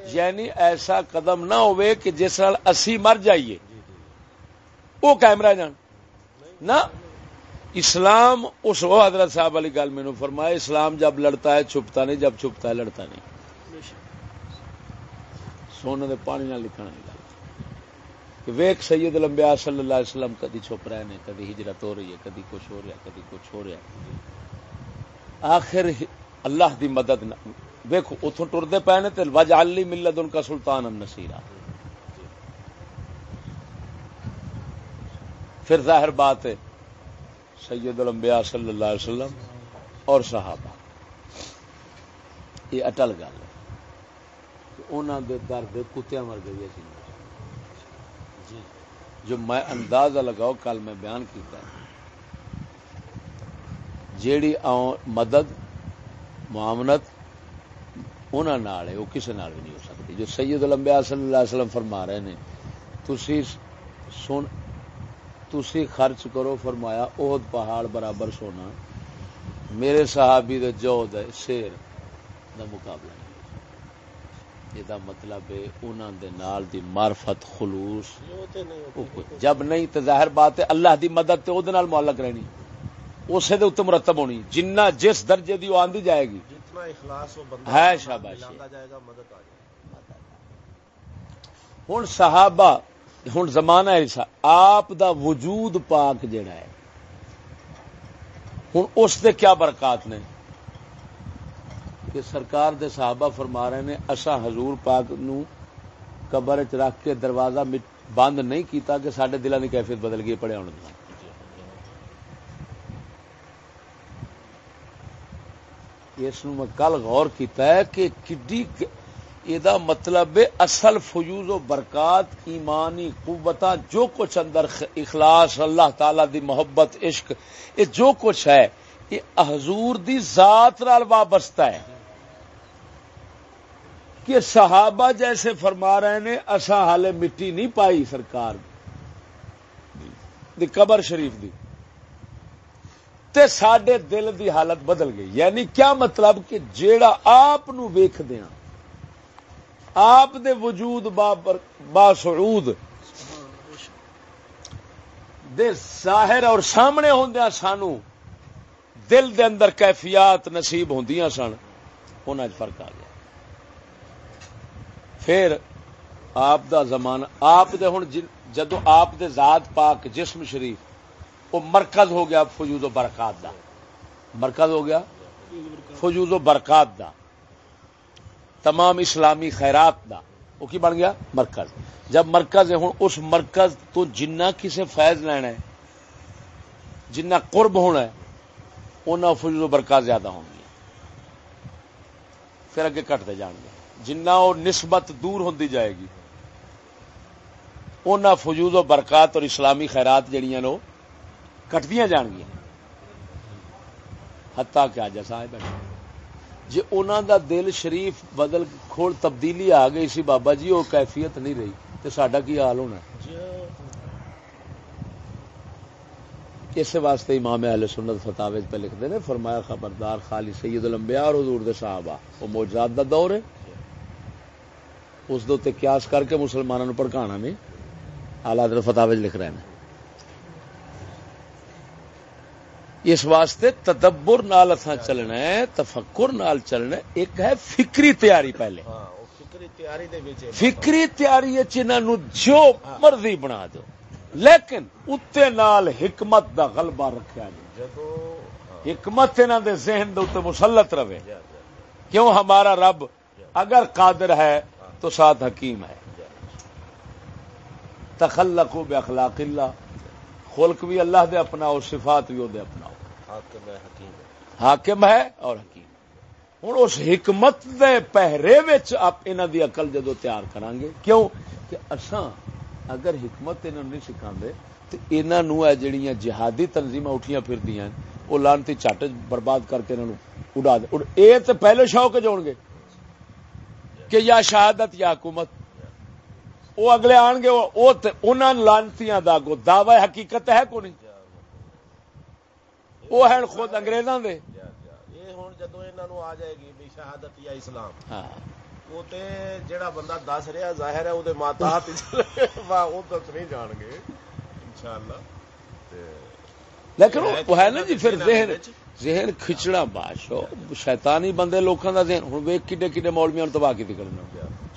یعنی ایسا قدم نہ ہوئے کہ جس نال اسی مر جائیے۔ وہ کیمرہ جان۔ نہ، اسلام اس وہ حضرت صاحب والی گل مینو فرمایا، اسلام جب لڑتا ہے، چھپتا نہیں، جب چھپتا ہے، لڑتا نہیں۔ سونے دے پانی نہ لکھنا نہیں ویک سید لمبیا صلی اللہ علیہ وسلم کدی چھپ رہے ہیں کدی ہجرت ہو رہی ہے، کدی کچھ ہو رہا کدی کچھ ہو رہا آخر اللہ دی مدد ویکو اتوں ٹرتے پے نے وج علی ملت ان کا سلطان النصیرہ۔ پھر ظاہر بات ہے، سید الانبیاء صلی اللہ علیہ وسلم اور صحابہ۔ یہ اٹل گل ہے انہوں دے درد کتیا مر گئی سی جی، جو میں اندازہ لگاؤ، کل میں بیان کیتا ہے۔ جیڑی مدد معاملت انہوں ہے، وہ کسی نال بھی نہیں ہو سکتی۔ جو سید الانبیاء صلی اللہ علیہ وسلم فرما رہے ہیں، تسی سن تسی خرچ کرو فرمایا عہد پہاڑ برابر سونا میرے صحابی دے جو دے شیر دا مقابلہ یہ مطلب ہے دے نال دی معرفت خلوص۔ جب نہیں تو ظاہر بات ہے اللہ دی مدد تے او دے نال معلق رہنی۔ اسے دے اتنے مرتب ہونی۔ جنہ جس درجے دی وہ آندی جائے گی۔ جتنا اخلاص بندہ ہے شاباش ہوں صحابہ ہوں زمانہ ہے آپ دا وجود پاک جڑا ہے۔ ہوں اس دے کیا برکات نے؟ کہ سرکار دے صحابہ فرما رہے نے اصا حضور پاک نو قبر چ رکھ کے دروازہ بند نہیں کیتا کہ سڈے دلوں کی کیفیت بدل گئی پڑے ہونے اس میں کل غور کیتا ہے کہ کڈی یہ مطلب اصل فیوز و برکات، ایمانی قوت جو کچھ اندر اخلاص، اللہ تعالی دی محبت، عشق یہ جو کچھ ہے یہ حضور دی ذات نال وابستہ ہے۔ کہ صحابہ جیسے فرما رہے نے اصا حال مٹی نہیں پائی سرکار دی قبر شریف دی۔ تے سڈے دل دی حالت بدل گئی۔ یعنی کیا مطلب کہ جیڑا آپ ویخ دیا ہاں، آپ دے وجود با سعود دے ظاہر اور سامنے ہوندیا سانو دل دے اندر کیفیات نصیب ہوں سن ان فرق آ گیا۔ پھر آپ دا زمانہ، آپ دے ہوں جدو آپ دے ذات پاک جسم شریف وہ مرکز ہو گیا فجود و برکات دا۔ مرکز ہو گیا فجود و برکات دا۔ تمام اسلامی خیرات دا، وہ کی بن گیا؟ مرکز۔ جب مرکز ہے ہوں اس مرکز تو جنہ کسی فیض لینا ہے، جنہ قرب ہونا ہے انہیں فجود و برکات زیادہ ہوں گی۔ پھر اگے کٹتے جان گے۔ جنہ وہ نسبت دور ہوتی جائے گی ان فجود و برکات اور اسلامی خیرات جہیا نو کٹدیا جان گیا ہتا کیا جیسا ہے بیٹھے جی انہوں دا دل شریف بدل کھول تبدیلی آ گئی سی بابا جی وہ کیفیت نہیں رہی۔ تو سڈا کی حال ہونا؟ اس واسطے امام اہل سنت فتح پہ لکھتے ہیں، فرمایا خبردار خالی سید الانبیاء اور حضور دے صحابہ، وہ موجود دا دور ہے۔ اس دے قیاس کر کے مسلمانوں پڑکانا نہیں۔ آلات فتح لکھ رہے ہیں۔ اس واسطے تدبر نال اتنا چلنا ہے تفکر نال چلنا ہے۔ ایک ہے فکری تیاری پہلے۔ ہاں، فکری تیاری جو مرضی بنا دو۔ لیکن اتنے نال حکمت دا غلبہ رکھا جائے۔ ہاں۔ حکمت انہوں دے ذہن دے اتنے مسلط رہے۔ کیوں ہمارا رب اگر قادر ہے تو ساتھ حکیم ہے۔ تخلق بے اخلاق اللہ۔ خلق بھی اللہ دے اپنا اور صفات بھی دے اپنا۔ حاکم ہے اور حکیم۔ ہوں اس حکمت دے پہرے آپ انہوں دی اقل جدو تیار کران گے کیوں؟ کہ اساں اگر حکمت انہوں نہیں سکھا تو انہوں جہیا جہادی تنظیم اٹھیاں پھر دیا وہ لانتی چٹ برباد کر کے انہوں اڑا دے۔ یہ تو پہلے شوق جوڑ گے کہ یا شہادت یا حکومت۔ وہ اگلے آن گے انہوں لانتی داگو دعوی حقیقت ہے کو نہیں وہ ہے خود اگریزاں دے۔ جدو انہوں آ جائے گی بھی شہادت یا اسلام۔ ہاں۔ وہ تے جڑا بندہ دس رہا ظاہر ہے ماتا ہاتھ وہ دس نہیں جان گے۔ انشاءاللہ۔ لیکن وہ ہے نا جی پھر ذہن ذہن کھچڑا بادشاہ شیطانی بندے لوکاں دا ذہن۔ ہن ویکھ کڈے کڈے مولویاں تباہ کیتی کرنا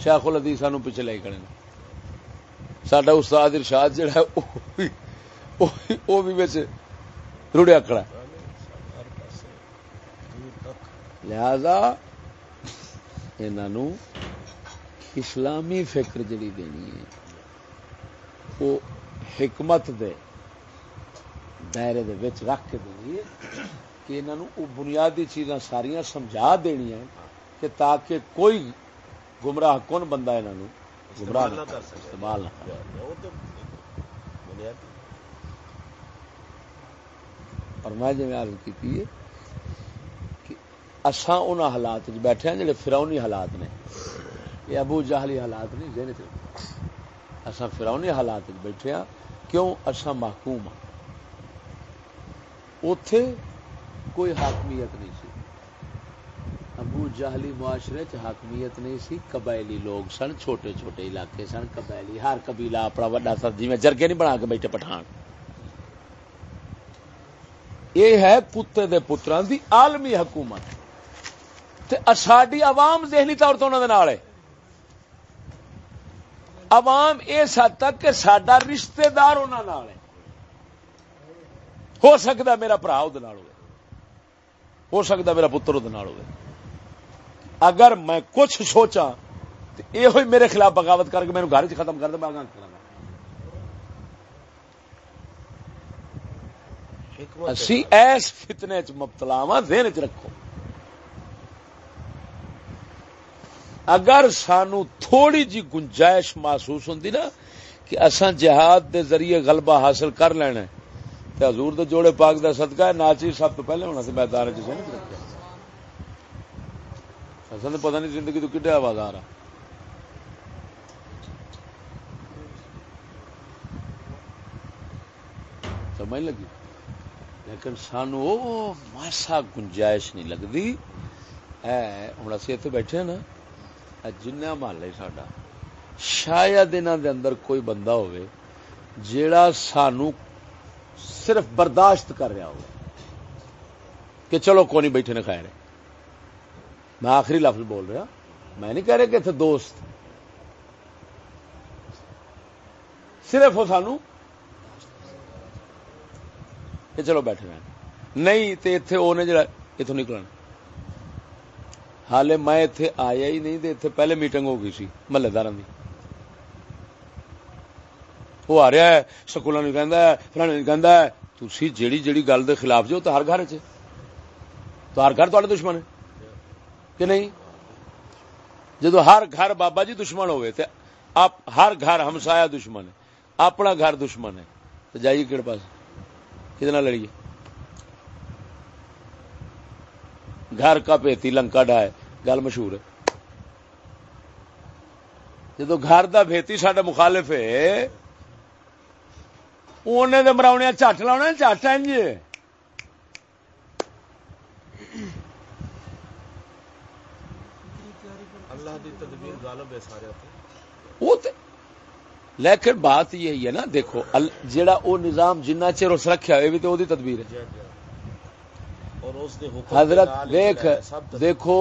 شیخ الحدیث سانو پیچھے لے کھڑے ساڈا استاد ارشاد جڑا ہے او بھی وچ رڑیا کھڑا لہذا انہاں اسلامی فکر جڑی دینی ہے وہ حکمت دے دائرے دے وچ رکھ کے دینی ہے کہ انہوں بنیادی چیزاں ساریا سمجھا دنیا کہ تاکہ کوئی گمراہ کون بندہ انہوں گمراہ استعمال نہ کر اور میں جی عرض کی اساں ان حالات بیٹھے ہیں جڑے فرونی حالات نے۔ یہ ابو جہلی حالات نہیں، ذہن اساں فرونی حالات بیٹھے ہیں، کیوں؟ اساں محکوم ہاں اتے کوئی حاکمیت نہیں سی۔ ابو جہلی معاشرے چ حاکمیت نہیں سی، قبائلی لوگ سن، چھوٹے چھوٹے علاقے سن، قبائلی، ہر قبیلہ اپنا وڈا سر جی میں جرگے نہیں بنا کے بیٹھے پٹھان۔ یہ ہے کتے دے پتران دی عالمی حکومت۔ ساری عوام ذہنی طور تو انہوں نے عوام اس حد تک کہ سڈا رشتے دار انہوں ہو سکتا میرا برا وہ ہو سکتا میرا پتر ہو اگر میں کچھ سوچا تو یہ میرے خلاف بغاوت کر کے میرے گھر چ ختم کر دیں میں اسی ایس فتنے چ مبتلا وا دین چ رکھو۔ اگر سانو تھوڑی جی گنجائش محسوس ہوں نا کہ اصا جہاد دے ذریعے غلبہ حاصل کر لینا تو حضور دے جوڑے پاک دا صدقہ ہے، ناچی سب تو پہلے ہونا سی میدان چ رکھا اصل تو پتا نہیں زندگی تو کڈے آواز آ۔ رہا سمجھ لگی؟ لیکن سانو ماسا گنجائش نہیں لگتی ہوں اسی اتنے بیٹھے نا۔ جنیا محلہ ساڈا شاید دے اندر کوئی بندہ ہوئے جیڑا سانو صرف برداشت کر رہا ہو کہ چلو کو نہیں بیٹھے نے خیر میں آخری لفظ بول رہا میں نہیں کہہ رہا کہ اتنے دوست صرف وہ سانو کہ چلو بیٹھے رہے نہیں تو اتنے وہ جڑا اتوں نکلنا حالے میں اتے آیا ہی نہیں تو اتنے پہلے میٹنگ ہو گئی سی محلے دار وہ آ رہا ہے، سکولوں نے نہیں فلانے نہیں تھی جیڑی جیڑی گل دے خلاف جو تو ہر گھر چ تو ہر گھر تے دشمن ہے، کہ نہیں؟ جدو ہر گھر بابا جی دشمن ہوئے تے آپ ہر گھر ہمسایا دشمن ہے، اپنا گھر دشمن ہے، تو جائیے کہڑے پاس؟ کتنا لڑیے؟ گھر کا پیتی لنکا ڈائے گل مشہور ہے۔ جدو گھر دا بھیتی سڈا مخالف ہے تو مراؤنے چٹ لاؤنا چٹ جی۔ لیکن بات یہی ہے نا دیکھو جیڑا او نظام جنہ چر اس رکھا یہ بھی تو تدبیر ہے۔ حضرت دیکھ دیکھو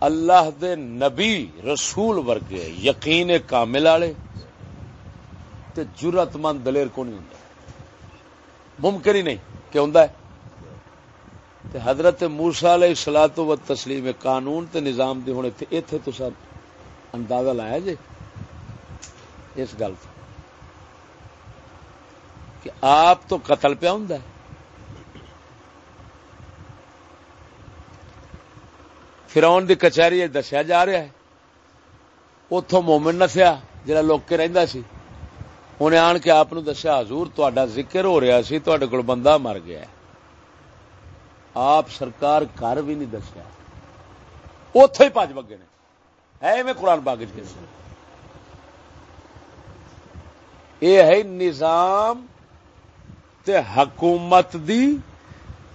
اللہ دے نبی رسول ورگے یقین کامل والے تے جرت مند دلیر کو نہیں ہوں ممکن ہی نہیں کہ ہوں تے حضرت مورسا علیہ سلاح و تسلیم قانون تے نظام دی ہونے ایتھے تو سب اندازہ لایا جی اس گل کہ آپ تو قتل پہ ہوں فراؤن دی کچہری دسیا جا رہا ہے۔ اتوں مومن نسیا جا لوگ کے رہندا سی۔ انہیں آن کے آپ دسیا، حضور تا ذکر ہو رہا سی تے کول بندہ مر گیا آپ سرکار گھر بھی نہیں دسیا۔ اتے ہی پج بگے نے۔ ہے میں قرآن باغ یہ ہے نظام تے حکومت دی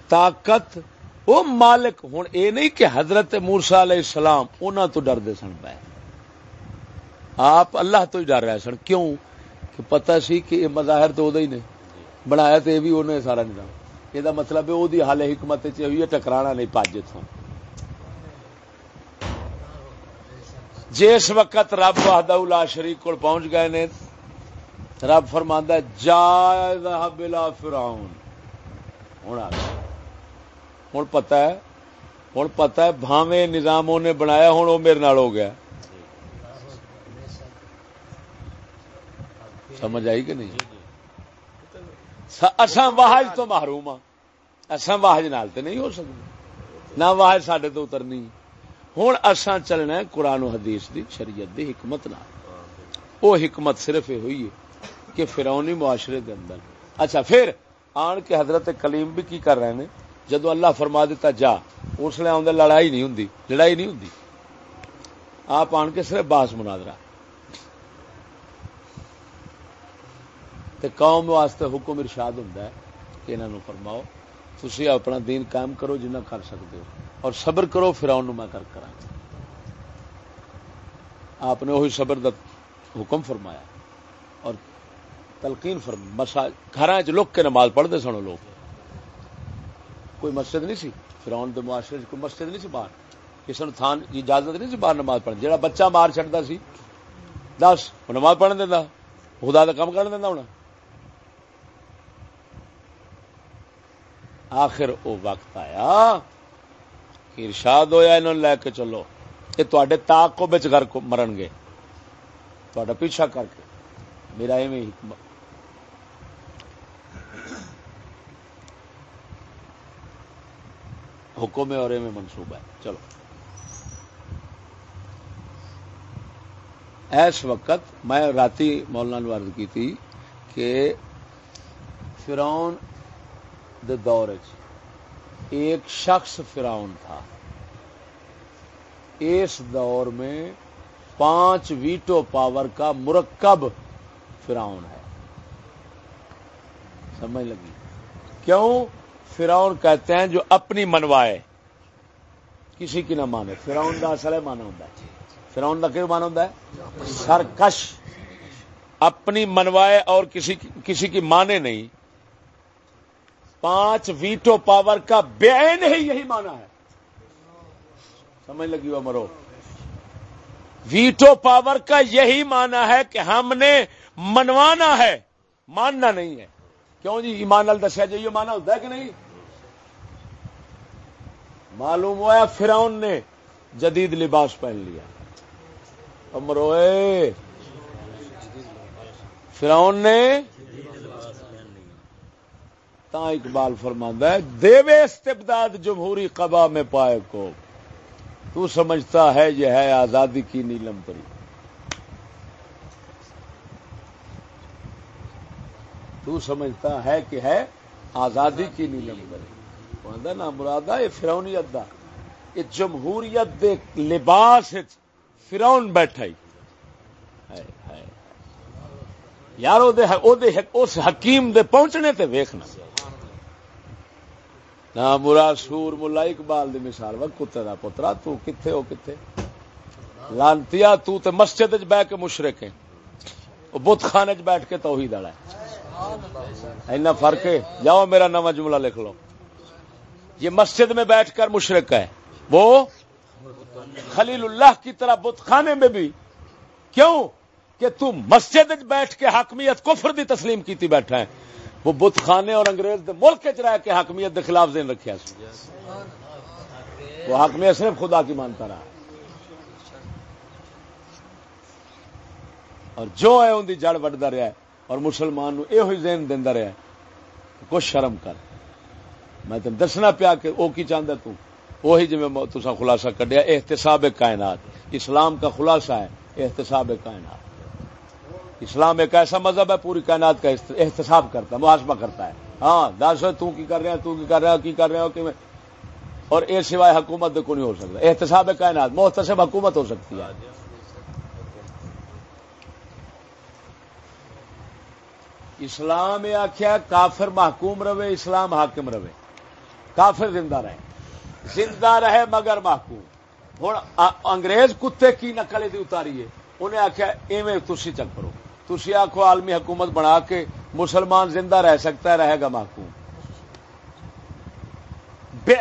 طاقت وہ مالک ہوں اے نہیں کہ حضرت مورسا علیہ السلام انہوں تو ڈردے سن پائے آپ اللہ تو ہی ڈر رہے سن۔ کیوں؟ کہ پتا سی کہ یہ مظاہر تو ہی نے۔ بنایا تو یہ بھی انہیں سارا نظام۔ یہ مطلب ہے وہ حال حکمت ہوئی ہے، ٹکرانا نہیں پج اتوں جس وقت رب وحدہ شریف کو پہنچ گئے نے، رب فرما جا بلا فراؤن ہوں آ گیا ہوں پتا ہے ہوں پتا ہے بھاوے نظام نے بنایا ہوں وہ میرے نال ہو گیا۔ سمجھ آئی کہ نہیں؟ اصا واہج تو محروم ہاں۔ اصا واہج نال تو نہیں ہو سکتی نہ واہج سڈے تو اترنی۔ ہوں اصا چلنا قرآن و حدیث دی شریعت دی حکمت نہ وہ حکمت صرف یہ ہوئی ہے کہ فرونی معاشرے دے اندر۔ اچھا پھر آن کے حضرت کلیم بھی کی کر رہے ہیں؟ جدو اللہ فرما دیتا جا، اس لیے آدھے لڑائی نہیں ہوں لڑائی نہیں ہوں آپ آن کے صرف باس مناظرہ۔ تے قوم واسطے حکم ارشاد ہوں کہ انہوں فرماؤ تھی اپنا دین قائم کرو جنہ کر سکتے ہو۔ اور صبر کرو پھر میں کر کرا آپ نے وہی صبر دا حکم فرمایا۔ اور تلقین فرما گھر چ کے نماز پڑھتے سنو لوگ۔ کوئی مسجد نہیں سی۔ فراؤن دے معاشرے کوئی مسجد نہیں سی باہر۔ کسی نے تھان اجازت نہیں سی باہر نماز پڑھنے جہاں بچہ مار چڑھتا سی، دس وہ نماز پڑھنے دینا خدا کا کام کر دینا ہونا۔ آخر وہ وقت آیا۔ کہ ارشاد ہویا انہوں نے لے کے چلو۔ یہ تے تاک کو بچ گھر مرن گے تا پیچھا کر کے۔ میرا ایویں حکم ہے اور ایویں منصوبہ ہے چلو۔ اس وقت میں راتی مولانا عرض کی تھی کہ فرعون دے دور ایک شخص فرعون تھا۔ اس دور میں پانچ ویٹو پاور کا مرکب فرعون ہے۔ سمجھ لگی؟ کیوں؟ فرعون کہتے ہیں جو اپنی منوائے۔ کسی کی نہ مانے۔ فرعون کا اصل ہے، مانا ہوں فرعون کا کیوں مانا ہوں سرکش۔ اپنی منوائے اور کسی کسی کی مانے نہیں۔ پانچ ویٹو پاور کا بین ہی یہی مانا ہے۔ سمجھ لگی ہوا مرو؟ ویٹو پاور کا یہی مانا ہے کہ ہم نے منوانا ہے۔ ماننا نہیں ہے۔ کیوں جی؟ ایمان دسیا جائیے، مانا ہوتا ہے کہ نہیں؟ معلوم ہوا فراؤن نے جدید لباس پہن لیا۔ امروئے فراؤن نے تا اقبال فرماندہ ہے دیوے استبداد جمہوری قبا میں پائے کو۔ تو سمجھتا ہے یہ ہے آزادی کی نیلم پری۔ تو سمجھتا ہے کہ ہے آزادی کی نیلم پری۔ نا مرادہ یہ فرونیت دا۔ یہ جمہوریت دے لباس فرون بیٹھا یار اس حکیم دے پہنچنے تے ویکھنا۔ نہ مرا سور ملا اقبال دی مثال۔ وہ کتے دا پترا، تو کتھے ہو کتھے لانتیا، تو تے مسجد وچ بیٹھ کے مشرک ہے او بت خانے وچ بیٹھ کے توحید والا ہے۔ اینا فرق ہے۔ جاؤ، میرا نواں جملہ لکھ لو۔ یہ مسجد میں بیٹھ کر مشرک ہے۔ وہ خلیل اللہ کی طرح بت خانے میں بھی۔ کیوں؟ کہ تو مسجد بیٹھ کے حاکمیت کفر دی تسلیم کیتی بیٹھا ہے۔ وہ بت خانے اور انگریز دے ملک چ کے حاکمیت دے خلاف دین رکھیا سی۔ وہ حاکمیت صرف خدا کی مانتا رہا۔ اور جو ہے ان کی جڑ وڈتا رہا ہے اور مسلمان نو یہ ذہن دینا رہا ہے کچھ شرم کر۔ میں تین دسنا پیا کہ وہ کی چاہتا تو؟ وہی جی میں تسا خلاصہ کڈیا، احتساب کائنات۔ اسلام کا خلاصہ ہے، احتساب کائنات۔ اسلام ایک ایسا مذہب ہے، پوری کائنات کا احتساب کرتا ہے، محاسبہ کرتا ہے۔ ہاں دس تو کی کر رہے ہیں، تو کی کر رہے ہو کی کر رہے ہو اور اے سوائے حکومت کو نہیں ہو سکتا؟ احتساب کائنات، محتسب حکومت ہو سکتی ہے۔ اسلام یہ آخیا کافر محکوم رہے، اسلام حاکم رہے۔ کافر زندہ رہے۔ زندہ رہے مگر محکوم۔ ہوں انگریز کتے کی نقل اتاری ہے انہیں آخیا ایویں تھی چک کرو تھی آخو عالمی حکومت بنا کے مسلمان زندہ رہ سکتا ہے، رہے گا محکوم۔ بے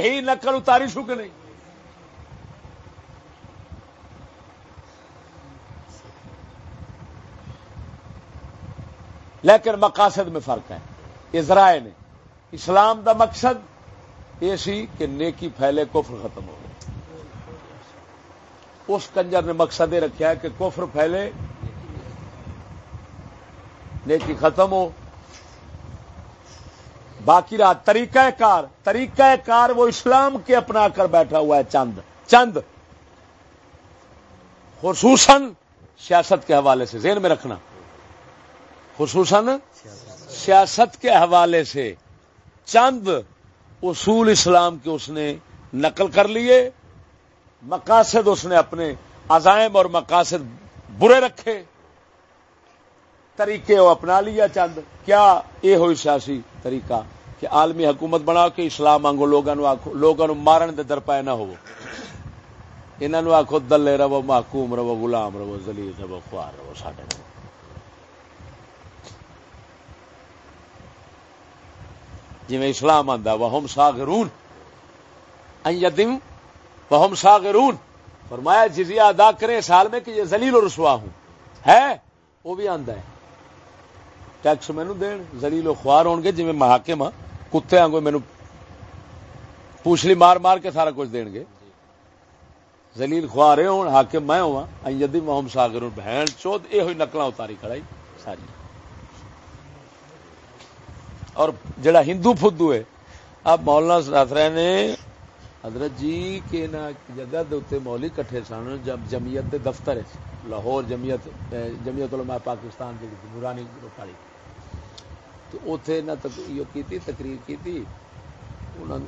ہی نقل اتاری سو کہ نہیں؟ لیکن مقاصد میں فرق ہے۔ اسرائے نے اسلام دا مقصد یہ سی کہ نیکی پھیلے، کفر ختم ہو گئے۔ اس کنجر نے مقصد یہ رکھا کہ کفر پھیلے، نیکی ختم ہو۔ باقی رہا، طریقہ کار طریقہ کار وہ اسلام کے اپنا کر بیٹھا ہوا ہے، چند چند۔ خصوصاً سیاست کے حوالے سے، ذہن میں رکھنا۔ خصوصاً سیاست کے حوالے سے۔ چند اصول اسلام کے اس نے نقل کر لیے، مقاصد اس نے اپنے عزائم اور مقاصد برے رکھے، طریقے وہ اپنا لیا چند۔ کیا یہ ہوئی سیاسی طریقہ کہ عالمی حکومت بنا کے اسلام آگو لوگوں مارن دے در پائے نہ ہو انہوں آخو دلے رہو، محکوم رہو، غلام رہو زلیل رہو، خوار رہو، ساڈے جی اسلام آتا وہ ہم ساگرون یدم وہ ہم ساگرون فرمایا جزیہ ادا کریں سال میں کہ یہ زلیل و رسوا ہوں۔ ہے؟ وہ بھی آندا ہے۔ ٹیکس مینو دین زلیل و خوار ہون گے جی محاکم ہاں کتے آنگو مینو پوچھلی مار مار کے سارا کچھ دین گے۔ زلیل خواہ رہے ہوں حاکم میں ہوا۔ جدی محمد ساگر بہن چود یہ ہوئی نقل اتاری کھڑائی، ساری۔ اور جڑا ہندو فدو ہے، اب مولانا سنات رہے نے حضرت جی کے نا جگہ دے مولی کٹھے سن، جب جمعیت دے دفتر ہے، لاہور جمعیت جمعیت علماء پاکستان جی نورانی روپالی تو اوتھے نہ کیتی، تقریر کیتی انہوں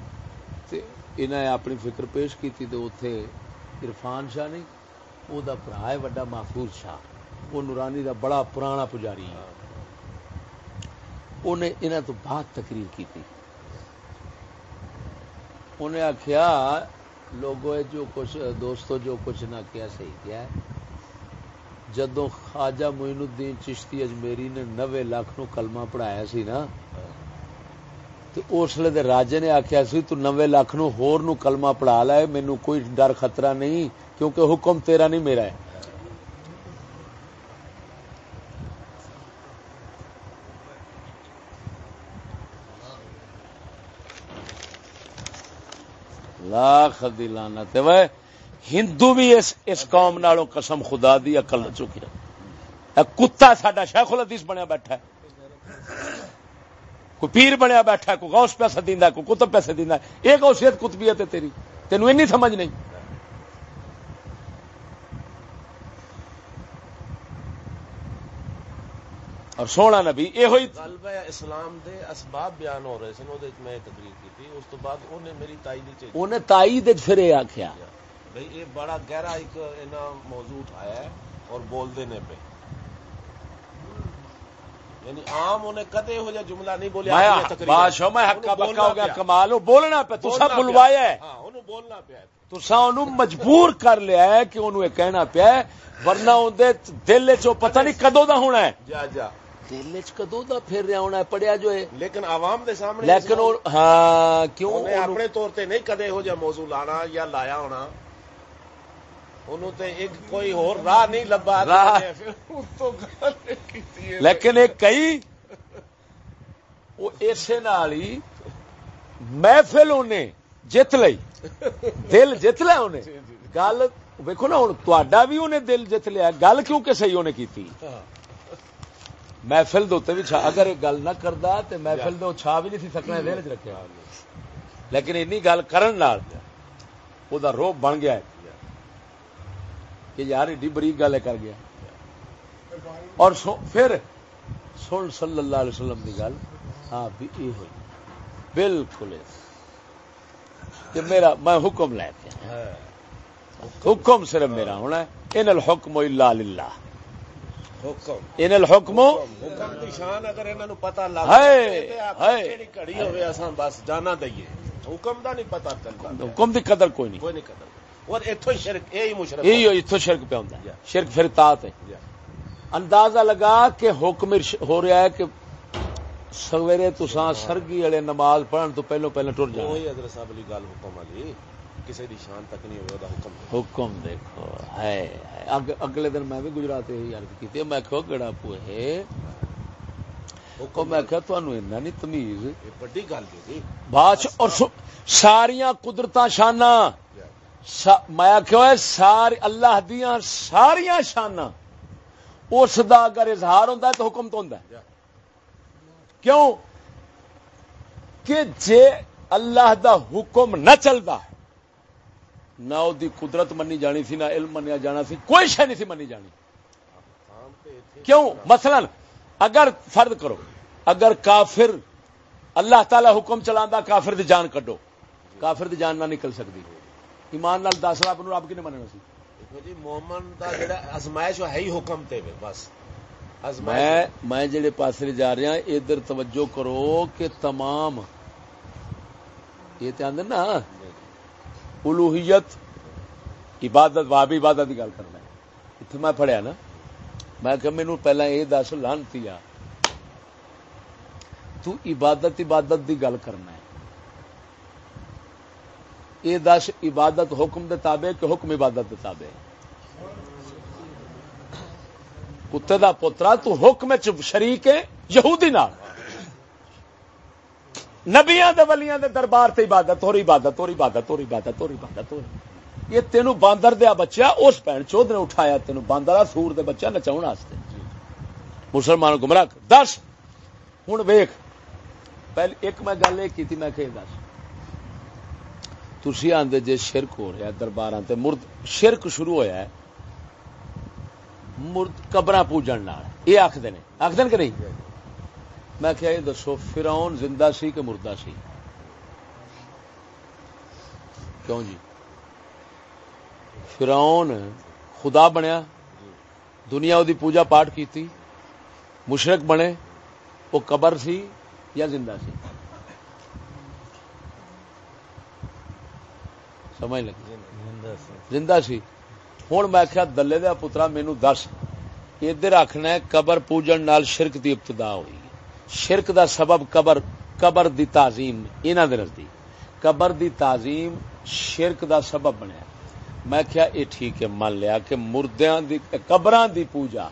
نے اپنی فکر پیش کیتی تو اوتھے عرفان شاہ نہیں او دا بھرا ہے وڈا محفوظ شاہ وہ نورانی دا بڑا پرانا پجاری۔ ہے انہیں انہاں تو بات تقریر کی تھی انہیں آخیا لوگوں جو کچھ دوستو جو کچھ نہ کیا صحیح کیا ہے۔ جدو خواجہ معین الدین چشتی اجمیری نے نوے لاکھ نو کلمہ پڑھایا سی نا، تو اس لیے راجے نے آخیا سی، تو نوے لاکھ نو ہور نو کلمہ پڑھا لائے مینو کوئی ڈر خطرہ نہیں، کیونکہ حکم تیرا نہیں، میرا ہے۔ لاکھ دلانا ہندو بھی اس اس قوم نالوں قسم خدا دی عقل چکی۔ ہے کتا ساڈا شیخ الحدیث بنیا بیٹھا ہے۔ کوئی پیر بنیا بیٹھا ہے، کوئی غوث پیسہ دیندا ہے، کوئی کتب پیسے دیندا ہے۔ ایک غوثیت کتبیت ہے تیری۔ تینوں اینی سمجھ نہیں۔ اور سونا نبی یہ ہوئی غلبہ اسلام دے اسباب بیان ہو رہے سن او میں تقریر کی تھی اس تو بعد انہیں میری تائید چاہیے انہیں تائید پھر یہ آکھیا۔ بھئی یہ بڑا گہرا ایک انہاں موضوع اٹھایا ہے اور بول دینے پہ یعنی عام انہیں کدے ہو جا جملہ نہیں بولیا بادشاہ میں حق کا بکا ہو گیا کمال ہو بولنا پہ تسا بلوایا ہے۔ ہاں انہوں بولنا پہ ہے تسا مجبور کر لیا ہے کہ انہوں کہنا پیا ہے ورنہ اندے دل چو پتہ نہیں کدو دا ہونا ہے۔ جا جا۔ دل کدو دا پھر رہا ہونا ہے؟ پڑھیا جو ہے۔ لیکن عوام دے سامنے لیکن ہاں کیوں؟ اپنے طور تے نہیں کدے ہو جا موضوع لانا یا لایا ہونا۔ انہوں تے ایک کوئی اور راہ نہیں لبا راہ۔ لیکن ایک کئی وہ اسے نال ہی محفل انہیں جت لئی دل جت لیا انہیں۔ گل ویکو نا ہوں تا بھی انہیں دل جت لیا گل کیوں کہ صحیح انہیں کی ہاں۔ محفل دے بھی اگر یہ گل نہ کرتا تو محفل دے چھا بھی نہیں سکنا دل چ رکھا لیکن این گل کرن او دا روپ بن گیا ہے کہ یار ایڈی بریک گل کر گیا اور پھر سن صلی اللہ علیہ وسلم کی گل ہاں بھی یہ ہوئی بالکل کہ میرا میں حکم لے کے حکم صرف میرا ہونا ہے۔ ان الحکم الا للہ۔ ان الحکم حکم دی شان اگر انہاں نو پتہ لگ ہے کڑی ہوے اساں بس جانا دئیے۔ حکم دا نہیں پتہ چلدا۔ حکم دی قدر کوئی نہیں۔ کوئی نہیں قدر۔ اور ایتھوں شرک اے ہی مشرک اے ایتھوں شرک پہ ہوندا ہے۔ شرک پھر طاعت ہے اندازہ لگا کہ حکم ہو رہا ہے کہ سویرے تساں سرگی والے نماز پڑھن تو پہلو پہلے ٹر وہی حضرت صاحب علی گل حکم علی کسی دی شان تک نہیں ہوئے حکم حکم دیکھو ہے اگلے دن میں بھی گجرات یہی عرض میں کہو گڑا پوہے حکم میں کہ تانوں اینا نہیں تمیز۔ بڑی گل جی۔ باچ اور ساریاں قدرتاں شاناں۔ میں کہو ہے ساری اللہ دیاں ساریاں شاناں۔ اس دا اگر اظہار ہوندا ہے تو حکم تو ہوندا ہے۔ کیوں کہ جے اللہ دا حکم نہ چلتا نہ دی قدرت منی جانی سی، نہ علم منیا جانا سی، کوئی شہ نہیں سی منی جانی۔ کیوں؟ مثلا اگر فرد کرو، اگر کافر، اللہ تعالی حکم چلا کافر دی جان کڈو۔ کافر دی جان نہ نکل سکتی ایمان نال دس رب نو رب کی مننا سی۔ جی مومن دا جڑا ازمائش ہے ہی حکم تے بس۔ میں میں جڑے پاس جا رہا ادھر توجہ کرو کہ تمام یہ تو آدھے نا۔ الوحیت عبادت وابی عبادت کی گل کرنا اتنے میں پڑھیا نا۔ میں کہ مینو پہلے یہ دس لانتی آ۔ تو عبادت عبادت دی گل کرنا ہے۔ یہ دس عبادت حکم دے تابع کہ حکم عبادت دے تابع کتے دا پوترا تو حکم شریک ہے، یہودی نال۔ نبیاں دے ولیاں دے دربار تے عبادت ہو رہی، عبادت ہو رہی، عبادت ہو رہی، عبادت ہو رہی، عبادت ہو رہی۔ یہ تینوں باندر دیا بچہ اس پہن چود نے اٹھایا تینوں باندر سور دے بچہ نچاؤ واسطے مسلمان گمراہ دس۔ ہوں ویخ پہلے ایک میں گل یہ کی میں کہ دس۔ تھی آدھے جی شرک ہو رہا دربار مرد، شرک شروع ہوا ہے۔ قبر پوجن یہ آخد نے۔ آخد کہ نہیں؟ میں کیا یہ دسو فراؤن زندہ سی کہ مردہ سی؟ کیوں جی؟ فراؤن خدا بنیا دنیا وہ پوجا پاٹ کی مشرق بنے وہ قبر سی یا زندہ سی؟ سمجھ لگی؟ زندہ سی۔ ہوں میں کیا دلے دیا پترا مینو دس ادھر آخنا قبر پوجن نال شرک دی ابتدا ہوئی شرک دا سبب قبر قبر دی تعظیم انہوں دے نزدیک قبر دی تعظیم شرک دا سبب بنیا میں کیا یہ ٹھیک ہے مان لیا کہ مردیاں دی قبراں دی پوجا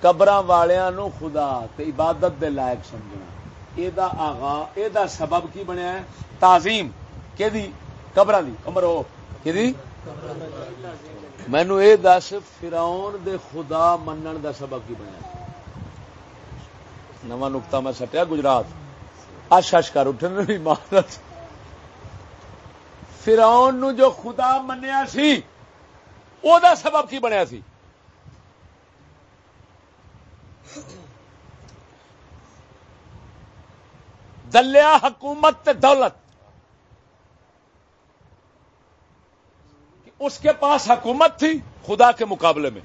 قبراں والیاں نو خدا تے عبادت دے لائق سمجھنا اے دا آغا اے دا سبب کی بنیا ہے تعظیم کہ دی قبراں دی امرو کہ دی مینو یہ دس، فراؤن دے خدا منن دا سبب کی بنیا۔ نواں نقطہ میں سٹیا گجرات۔ اش اش کر اٹھنے مہارت فراؤن نو جو خدا منیا سی، او دا سبب کی بنیا سی۔ دلیا حکومت تے دولت۔ اس کے پاس حکومت تھی خدا کے مقابلے میں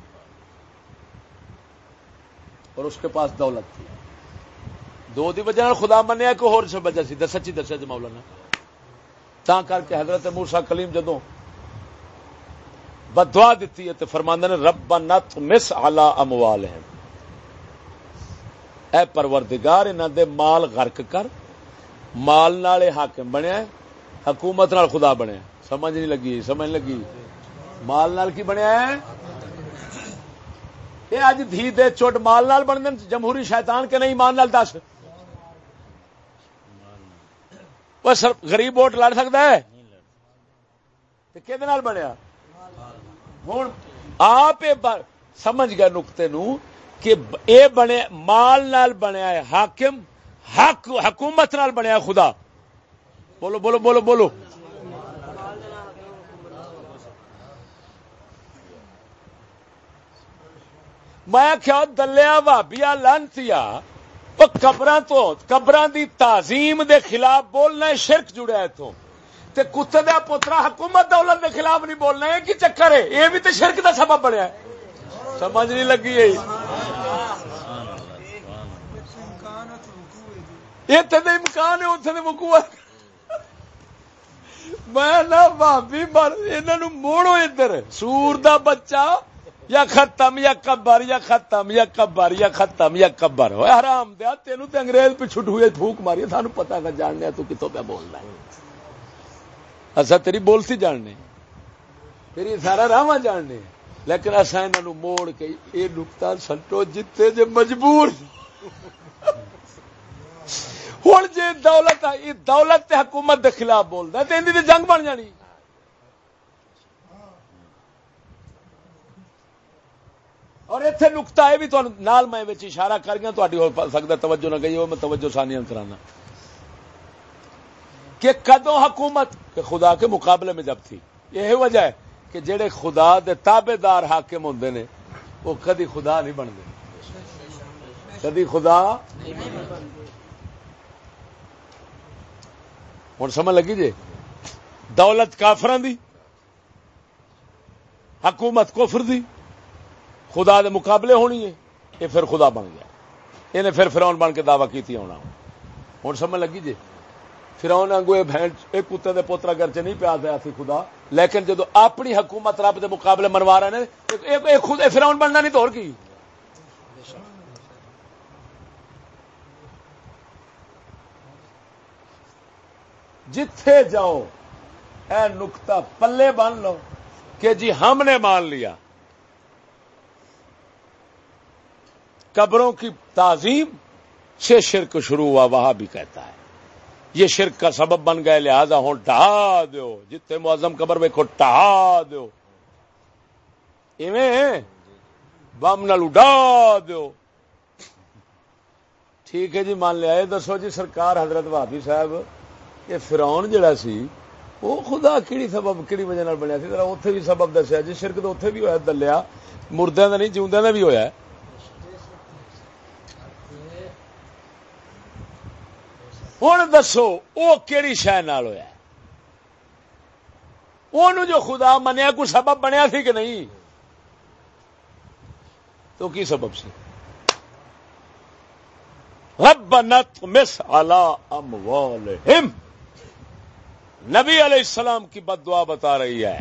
اور اس کے پاس دولت تھی۔ دو دی وجہ خدا منیا کہ ہو وجہ سی۔ سچی دسیا جی مولانا۔ تا کر کے حضرت موسا کلیم جدو بدوا دیتی ہے تو فرماندہ نے رب نت مس آلہ اموال ہے اے پروردگار انہوں دے مال غرق کر۔ مال نالے حاکم بنیا حکومت نال خدا بنیا سمجھ نہیں لگی، سمجھ لگی۔ مال نال کی بنیا ہے؟ یہ اج دھی دے چوٹ مال نال بن دین جمہوری شیطان کے نہیں مان نال دس۔ وہ غریب ووٹ لڑ سکتا ہے؟ کہ بنیا؟ ہوں آپ سمجھ گیا نقطے نو کہ اے بنے، مال نال بنیا ہے حاکم، حق حکومت نال بنیا خدا۔ بولو بولو بولو بولو۔ میں کیا دلیا بھابیا لانتی قبر تو قبر دی تعظیم دے خلاف بولنا شرک جڑا اتوں تے کتے دیا پوترا حکومت دولت دے خلاف نہیں بولنا ہے کی چکر ہے؟ یہ بھی تو شرک دا سبب بنیا سمجھ نہیں لگی ہے۔ اتنے دے امکان ہے اتنے مکو میں نہ بھابی مر یہ موڑو ادھر۔ سور دا بچہ یا ختم یا کبر، یا ختم یا کبر، یا ختم یا کبر۔ ہو حرام دیا تینوں تے انگریز پہ چھٹ ہوئے پھوک ماری سانو پتا کا جاننے تو کتوں پہ بولنا ہے۔ اصا تیری بولتی جاننے، تیری سارا راہ جاننے، لیکن اصا انہوں موڑ کے یہ نکتا سنٹو جتے جے مجبور۔ ہوں جی دولت دولت حکومت کے خلاف بولتا تو ان جنگ بن جانی۔ اور اتنے نکتا ہے بھی نال میں اشارہ کر گیا تاری ہو سکتا توجہ نہ گئی ہو میں توجہ سانی کرانا۔ کہ کدو حکومت، کہ خدا کے مقابلے میں جب تھی یہ وجہ ہے کہ جڑے خدا دے تابے دار حاکم ہوں نے، وہ کدی خدا نہیں بنتے کدی خدا ہوں سمجھ لگی جی؟ دولت کافران دی، حکومت کوفر دی۔ خدا دے مقابلے ہونی ہے، یہ پھر خدا بن گیا۔ یہ پھر فراؤن بن کے دعوی کی ہونا۔ ہوں سمجھ لگی جی؟ فراؤن آگو یہ بہن ایک کتے دے پوترا گھر چ نہیں پیا دیا سی خدا۔ لیکن جدو اپنی حکومت رب دے مقابلے منوا رہے ہیں خود فراؤن بننا نہیں تو اور کی؟ جتھے جاؤ، اے نکتا پلے بن لو کہ جی ہم نے مان لیا۔ قبروں کی تعظیم سے شرک شروع ہوا، وہاں بھی کہتا ہے۔ یہ شرک کا سبب بن گئے، لہذا ہوں ٹہا دو جتنے معظم قبر ویکو ٹہا دو ایویں بم نال اڈا دو ٹھیک ہے جی مان لیا، یہ دسو جی سرکار حضرت بہادی صاحب، یہ فراؤن جڑا سی، وہ خدا کیڑی سبب، کیڑی وجہ بنیا سی؟ اتنے بھی سبب دسیا جی شرک تو اتنے بھی ہوا دلیا مردے کا نہیں جیوندے کا بھی ہوا ہوں دسو وہ کہڑی شہ ہوا جو خدا منیا کوئی سبب بنیا سی کہ نہیں تو کی سبب سی رب نت مس اموالہم نبی علیہ السلام کی بد دعا بتا رہی ہے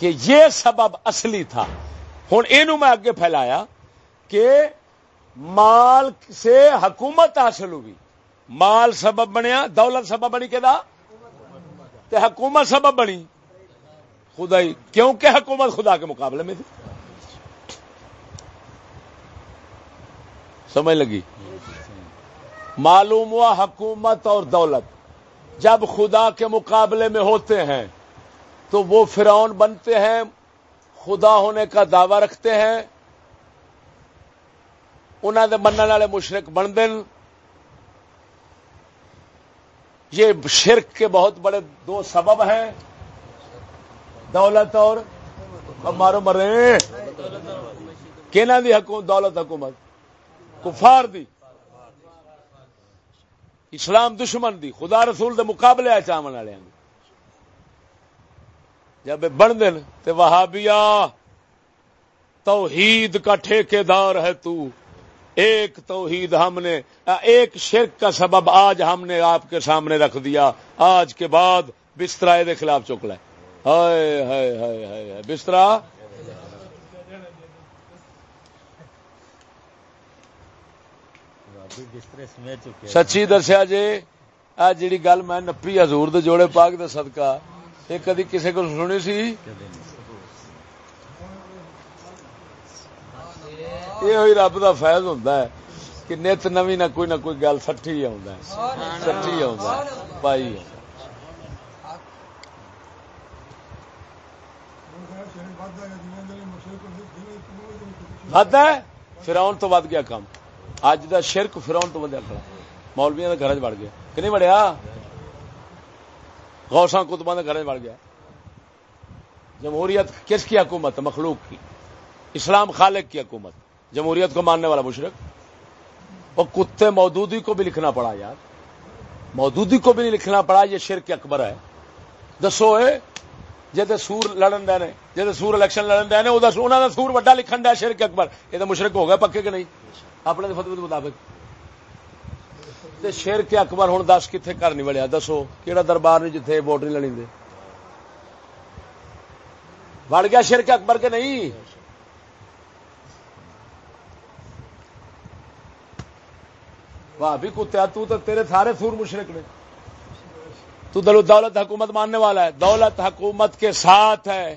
کہ یہ سبب اصلی تھا ہوں یہ میں اگے پھیلایا کہ مال سے حکومت حاصل ہوگی مال سبب بنیا، دولت سبب بنی کہ حکومت سبب بنی۔ خدا ہی کیونکہ حکومت خدا کے مقابلے میں تھی۔ سمجھ لگی؟ معلوم ہوا حکومت اور دولت۔ جب خدا کے مقابلے میں ہوتے ہیں، تو وہ فرعون بنتے ہیں، خدا ہونے کا دعوی رکھتے ہیں۔ انہوں نے منع والے مشرق بن دین۔ یہ شرک کے بہت بڑے دو سبب ہیں۔ دولت اور مارو مرے۔ کہنا دی حکومت؟ دولت حکومت۔ کفار دی۔ اسلام دشمن دی۔ خدا رسول دے مقابلے آ چاول والے جب بن دن تو وہابیا، توحید کا ٹھیکے دار ہے تو۔ ایک توحید ہم نے ایک شرک کا سبب آج ہم نے آپ کے سامنے رکھ دیا۔ آج کے بعد بستر کے خلاف چک لائے بستر سچی دسیا جی آ جی گل میں نپی ہزور جوڑے پاک دے صدقہ یہ کدی کسی کو سنی سی؟ یہ ہوئی رب کا فیض ہوتا ہے کہ نت نوی نہ کوئی نہ کوئی گل سٹھی سٹھی پائی ہے فراؤن تو ود گیا کام اج دا شرک فراؤن تو ودیا کھڑا مولویا کے گھر بڑھ گیا کہ نہیں بڑھیا غوثاں کتبا کے گھر بڑھ گیا جمہوریت کس کی حکومت مخلوق کی اسلام خالق کی حکومت جمہوریت کو ماننے والا مشرق اور کتے مودودی کو بھی لکھنا پڑا یار مودودی کو بھی نہیں لکھنا پڑا، یہ شرک اکبر ہے۔ دسو جی سور لڑن دے جی سور الیکشن لڑن دے انہوں کا سور وڈا لکھن دیا شرک اکبر۔ یہ تو مشرق ہو گیا پکے کہ نہیں؟ اپنے فتوی کے مطابق۔ شیر کے اکبر ہوں دس کتنے گھر نہیں بڑھیا دسو کہڑا دربار نہیں جتنے ووٹ نہیں لڑی دے۔ بڑھ گیا شیر کے اکبر کے نہیں؟ واہ بھی کتیا تو تیرے سارے سور مشرق نے۔ تو دلو دولت حکومت ماننے والا ہے۔ دولت حکومت کے ساتھ ہے۔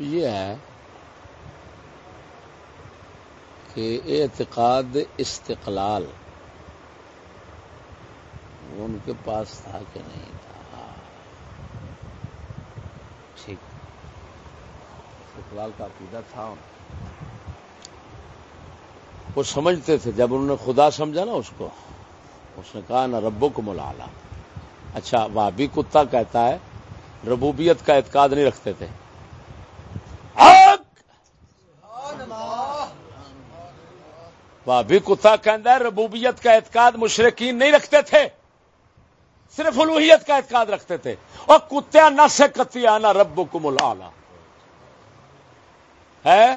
یہ ہے کہ اعتقاد استقلال ان کے پاس تھا کہ نہیں تھا۔ ٹھیک۔ استقلال کا عقیدہ تھا۔ وہ سمجھتے تھے، جب انہوں نے خدا سمجھا نا اس کو، اس نے کہا نا ربو کو ملالا اچھا وہ بھی کتا کہتا ہے، ربوبیت کا اعتقاد نہیں رکھتے تھے۔ بھی کتا کہ ربوبیت کا اعتقاد مشرقین نہیں رکھتے تھے۔ صرف الوحیت کا اعتقاد رکھتے تھے۔ اور کتیا نہ سے آنا رب کو ملا ہے؟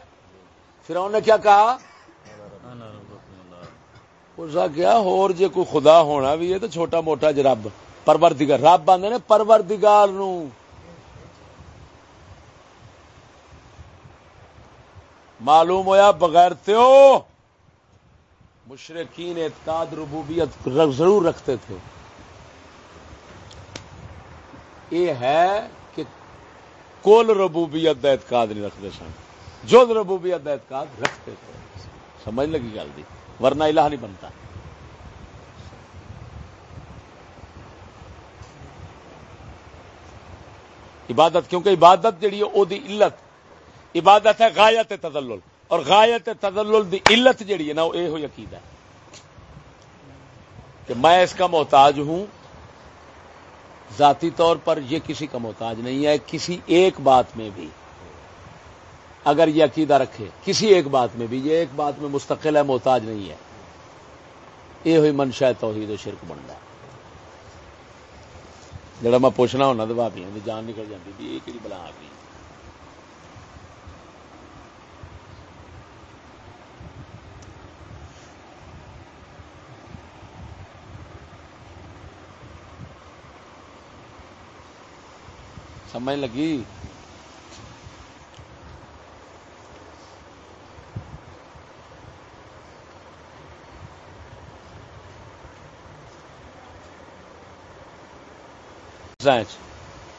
پھر انہوں نے کیا کہا؟ کیا اور جے کوئی خدا ہونا بھی ہے تو چھوٹا موٹا ج رب۔ پرور دگار رب آدھے نے پرور دگار معلوم ہویا بغیر تیو مشرقین اعتقاد ربوبیت ضرور رکھتے تھے۔ یہ ہے کہ کول ربوبیت اعتقاد نہیں رکھتے سن۔ جو ربوبیت اعتقاد رکھتے تھے۔ سمجھ لگی گل دی۔ ورنہ الہ نہیں بنتا۔ عبادت، کیونکہ عبادت جڑی ہے، او دی علت عبادت ہے غایت تدلل اور غایت تدلل دی علت جڑی ہے نا وہ یہ عقیدہ ہے کہ میں اس کا محتاج ہوں۔ ذاتی طور پر یہ کسی کا محتاج نہیں ہے، کسی ایک بات میں بھی۔ اگر یہ عقیدہ رکھے، کسی ایک بات میں بھی، یہ ایک بات میں مستقل ہے، محتاج نہیں ہے۔ یہ ہوئی منشا توحید و شرک بنتا ہے۔ جڑا میں پوچھنا ہونا تو بھابی جان نکل جاتی تھی، یہ بلا آ گئی سمجھ لگی؟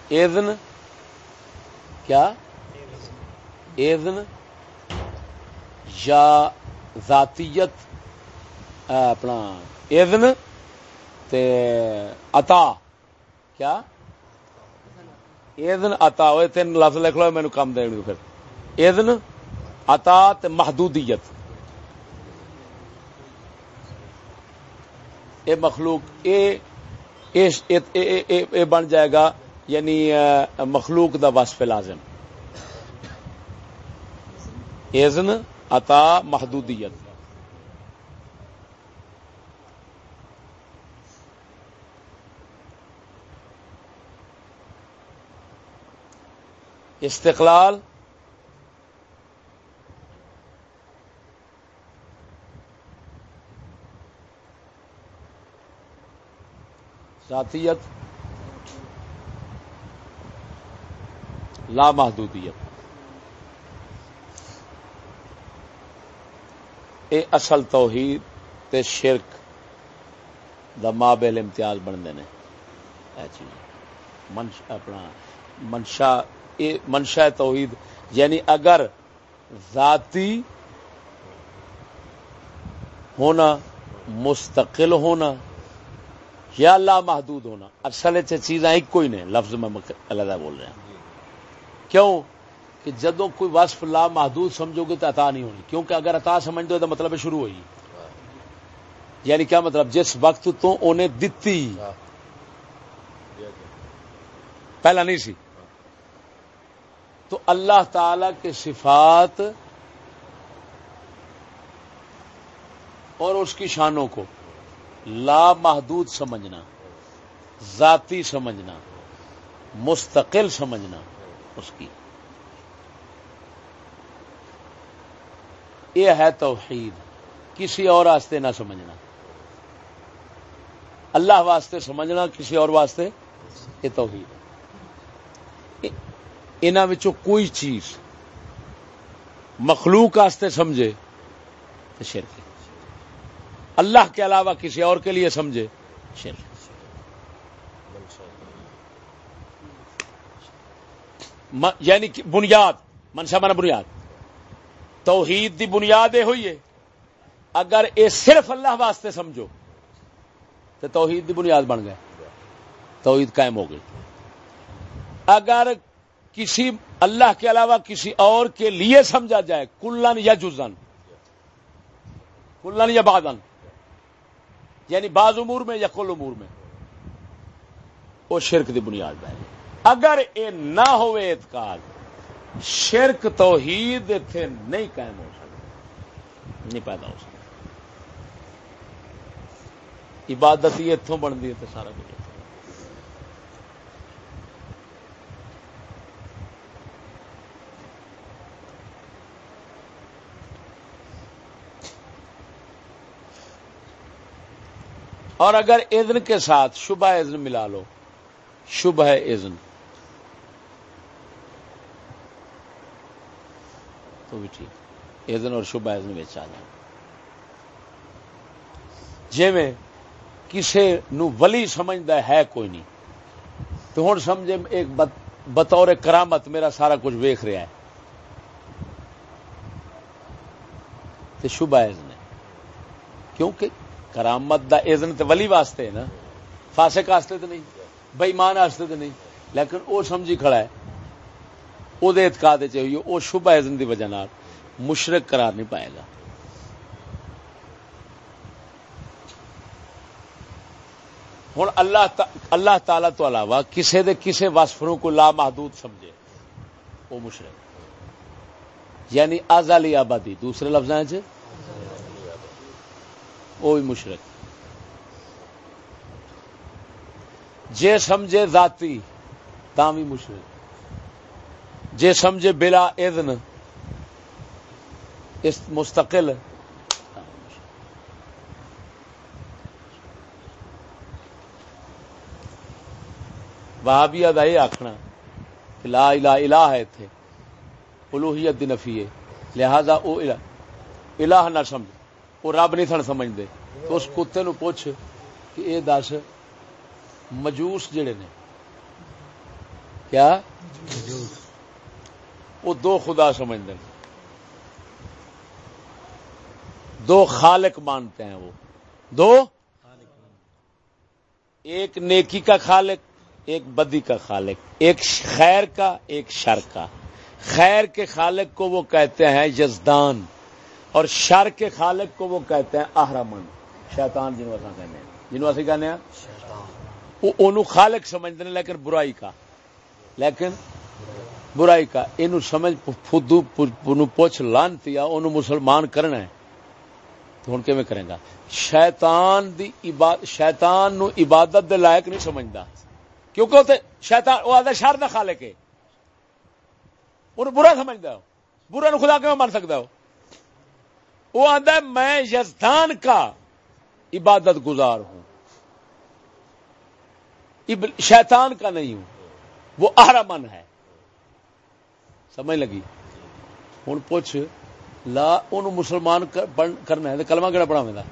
ایزن۔ کیا؟ ایزن۔ یا ذاتیت اپنا ایزن۔ تے عطا۔ کیا؟ ایزن عطا ہوئے، تین لفظ لکھ لو مینو کم دیں پھر۔ ایزن عطا تے محدودیت۔ اے مخلوق، اے اے بن جائے گا یعنی مخلوق دا وصف لازم۔ ایزن عطا محدودیت۔ استقلال ذاتیت لامحدودیت۔ اے اصل توحید تے شرک دا مابل امتیاز بنتے ہیں۔ منشا اپنا منشا منشا توحید۔ یعنی اگر ذاتی ہونا مستقل ہونا یا اللہ محدود ہونا اصل چیزاں ایک کوئی نہیں لفظ میں علیحدہ بول رہا ہوں کیوں؟ کہ جدو کوئی وصف لا محدود سمجھو گے تو عطا نہیں ہونی۔ کیونکہ اگر عطا سمجھ دو تو مطلب شروع ہوئی۔ یعنی کیا مطلب؟ جس وقت تو انہیں دتی پہلا نہیں سی۔ تو اللہ تعالی کے صفات اور اس کی شانوں کو لا محدود سمجھنا، ذاتی سمجھنا، مستقل سمجھنا اس کی۔ یہ ہے توحید، کسی اور واسطے نہ سمجھنا۔ اللہ واسطے سمجھنا، کسی اور واسطے یہ توحید۔ ان کوئی چیز مخلوق واسطے سمجھے تو شرک اللہ کے علاوہ کسی اور کے لیے سمجھے شرک یعنی بنیاد، منشا من بنیاد۔ توحید دی بنیاد یہ ہوئی ہے۔ اگر یہ صرف اللہ واسطے سمجھو، تو توحید دی بنیاد بن گیا۔ توحید قائم ہو گئی۔ اگر کسی اللہ کے علاوہ کسی اور کے لیے سمجھا جائے، کلن یا جزن۔ کلن یا بادن یعنی بعض امور میں یا کل امور میں۔ وہ شرک دی بنیاد ہے۔ اگر یہ نہ ہوئے اعتقاد، شرک توحید اتنے نہیں قائم ہو سکتا۔ نہیں پیدا ہو سکتا۔ عبادت ہی اتوں بنتی ہے تو سارا کچھ اور اگر اذن کے ساتھ شبہ اذن ملا لو، شبہ اذن۔ تو بھی ٹھیک۔ ادن اور شبہ ادن بچ آ جائے۔ جی میں کسے نو ولی سمجھتا ہے کوئی نہیں۔ تو ہوں سمجھے ایک بطور کرامت میرا سارا کچھ ویخ رہا ہے۔ تو شبہ ازن ہے۔ کیونکہ کرامت دا ازن تو ولی واسطے نا۔ فاسق واسطے تو نہیں بےمان واسطے تو نہیں۔ لیکن وہ سمجھی کھڑا ہے وہ اعتقاد چاہیے وہ شبہ ازن کی وجہ مشرق قرار نہیں پائے گا۔ ہوں اللہ اللہ تعالی تو علاوہ کسے دے کسے واسفروں کو لامحدود سمجھے۔ وہ مشرق یعنی آزالی آبادی، دوسرے لفظ وہ بھی مشرق جے سمجھے ذاتی بھی مشرق جے سمجھے بلا اذن، اس مستقل۔ وہابیا کا یہ آخنا کہ لا الہ الہ ہے تھے الوحیت دی نفی ہے، لہذا وہ الہ الہ نہ سمجھ وہ رب نہیں سن سمجھتے تو اس کتے نو پوچھ کہ اے دس، مجوس جڑے نے؟ کیا؟ وہ دو خدا سمجھتے ہیں دو خالق مانتے ہیں وہ۔ دو؟ ایک نیکی کا خالق، ایک بدی کا خالق۔ ایک خیر کا، ایک شر کا۔ خیر کے خالق کو وہ کہتے ہیں یزدان۔ اور شر کے خالق کو وہ کہتے ہیں آہرمن شیطان جنوب کہنے ہیں۔ جنوب کہنے ہیں؟ وہ خالق سمجھتے ہیں، لیکن برائی کا۔ لیکن برائی کا۔ یہ سمجھ، فدو پوچھ لانتی انہوں مسلمان کرنا ہے۔ تو ہوں کیون کرے گا؟ شیطان دی عبادت شیطان نو عبادت دے لائق نہیں سمجھتا کیونکہ وہ شیطان وہ آدھا شر کا خالق ہے۔ انہوں برا سمجھتا ہو برا نو خدا کیوں مان سکتا ہو وہ آدھا میں یزدان کا عبادت گزار ہوں۔ شیطان کا نہیں ہوں، وہ آرامن ہے۔ سمجھ لگی؟ ہوں پوچھ، لا ان مسلمان کرنا ہے کلمہ کہڑا پڑھا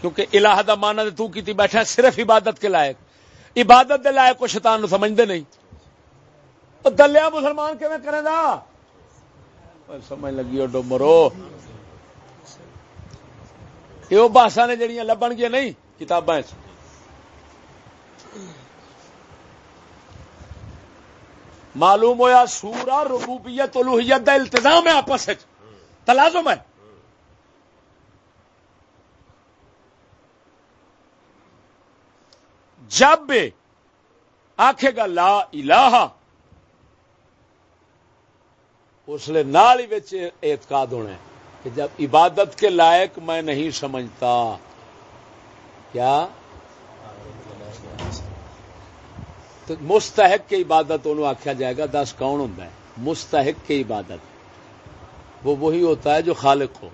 کیونکہ الہ دا مانا تو کی بیٹھا صرف عبادت کے لائق۔ عبادت دے لائق کو شیطان نو سمجھتے نہیں۔ دلیا مسلمان کیون کرے گا سمجھ لگی ڈو مرو۔ یہ باسا نے جڑیاں لبن گیا نہیں، کتاباں معلوم ہویا سورا ربوبیت الوحیت دا التزام ہے آپس تلازم ہے۔ جب آخے گا لا الہ، اس لیے نال ہی اعتقاد ہونا ہے۔ کہ جب عبادت کے لائق میں نہیں سمجھتا، کیا؟ تو مستحق کی عبادت انہوں آخیا جائے گا، دس کون ہوں مستحق کی عبادت۔ وہ وہی ہوتا ہے جو خالق ہو۔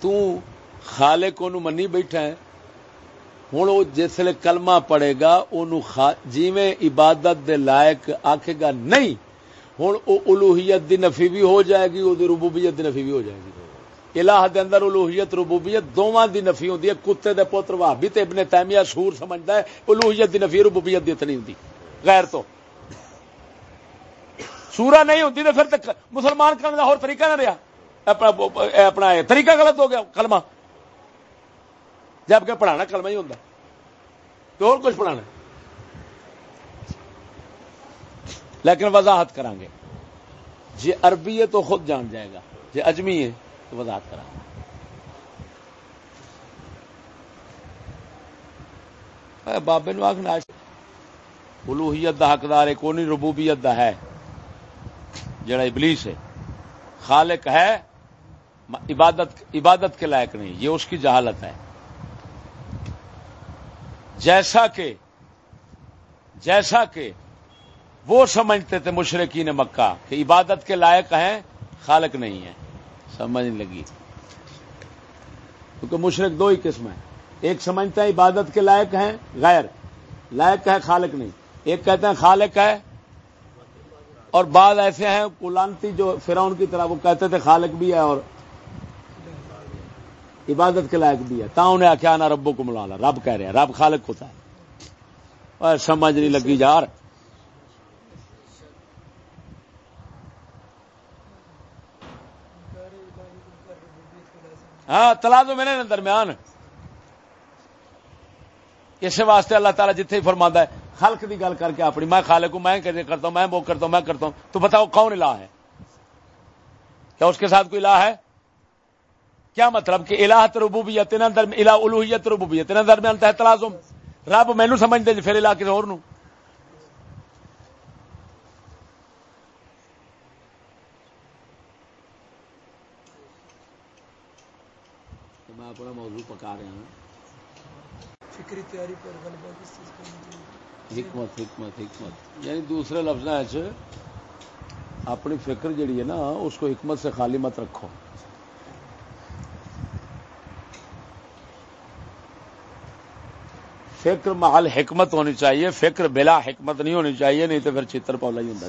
تو خالق انہوں منی بیٹھا ہے۔ ہوں وہ جسے کلمہ پڑے گا جی میں عبادت دے لائق آکھے گا، نہیں ہوں وہ الوحیت دی نفی بھی ہو جائے گی وہ ربوبیت دی نفی بھی ہو جائے گی۔ الہ دے اندر الوحیت ربوبیت دونوں دی نفی ہوتی ہے۔ کتے دے پوتر بھابی تے ابن تیمیہ سور سمجھتا ہے الوحیت دی نفی، ربوبیت دی نہیں ہوتی غیر تو۔ سورا نہیں ہوتی تو پھر تک مسلمان کرنے کا اور طریقہ نہ رہا اپنا اپنا طریقہ غلط ہو گیا، کلمہ۔ جبکہ پڑھانا کلمہ ہی ہوتا تو اور کچھ پڑھانا لیکن وضاحت کریں گے جی عربی ہے تو خود جان جائے گا جی اجمی ہے تو وضاحت کرا بابے نو آخنا الوحیت دا حقدار ہے، کونی ربوبیت دا ہے۔ جڑا ابلیس ہے، خالق ہے، عبادت عبادت کے لائق نہیں، یہ اس کی جہالت ہے۔ جیسا کہ جیسا کہ وہ سمجھتے تھے مشرقین مکہ کہ عبادت کے لائق ہیں، خالق نہیں ہے سمجھ لگی۔ کیونکہ مشرق دو ہی قسم ہیں۔ ایک سمجھتا ہے عبادت کے لائق ہیں، غیر۔ لائق ہے، خالق نہیں۔ ایک کہتے ہیں خالق ہے اور بعض ایسے ہیں، کلانتی جو فرعون کی طرح وہ کہتے تھے خالق بھی ہے اور عبادت کے لائق بھی ہے۔ تا انہیں آخیا نا ربو کو ملا رب کہہ رہے ہیں، رب خالق ہوتا ہے۔ اور سمجھ نہیں لگی یار۔ ہاں تلا دو میرے درمیان۔ اس واسطے اللہ تعالیٰ جتنے ہی فرما ہے، خلق کی گل کر کے اپنی، میں خالق ہوں، میں کرتا ہوں، میں وہ کرتا ہوں، میں کرتا ہوں۔ تو بتاؤ کون الہ ہے؟ کیا اس کے ساتھ کوئی الہ ہے؟ کیا مطلب کہ الہت ربوبیت الہ الوحیت ربوبیت درمیان تحت تلازم؟ رب مینو سمجھ دے جی پھر الہ کسی اور میں اپنا موضوع پکا رہا ہوں فکری تیاری پر حکمت حکمت حکمت۔ یعنی دوسرے لفظ اپنی فکر جڑی ہے نا اس کو حکمت سے خالی مت رکھو۔ فکر محل حکمت ہونی چاہیے فکر بلا حکمت نہیں ہونی چاہیے نہیں تو پھر چتر پولا ہی ہوں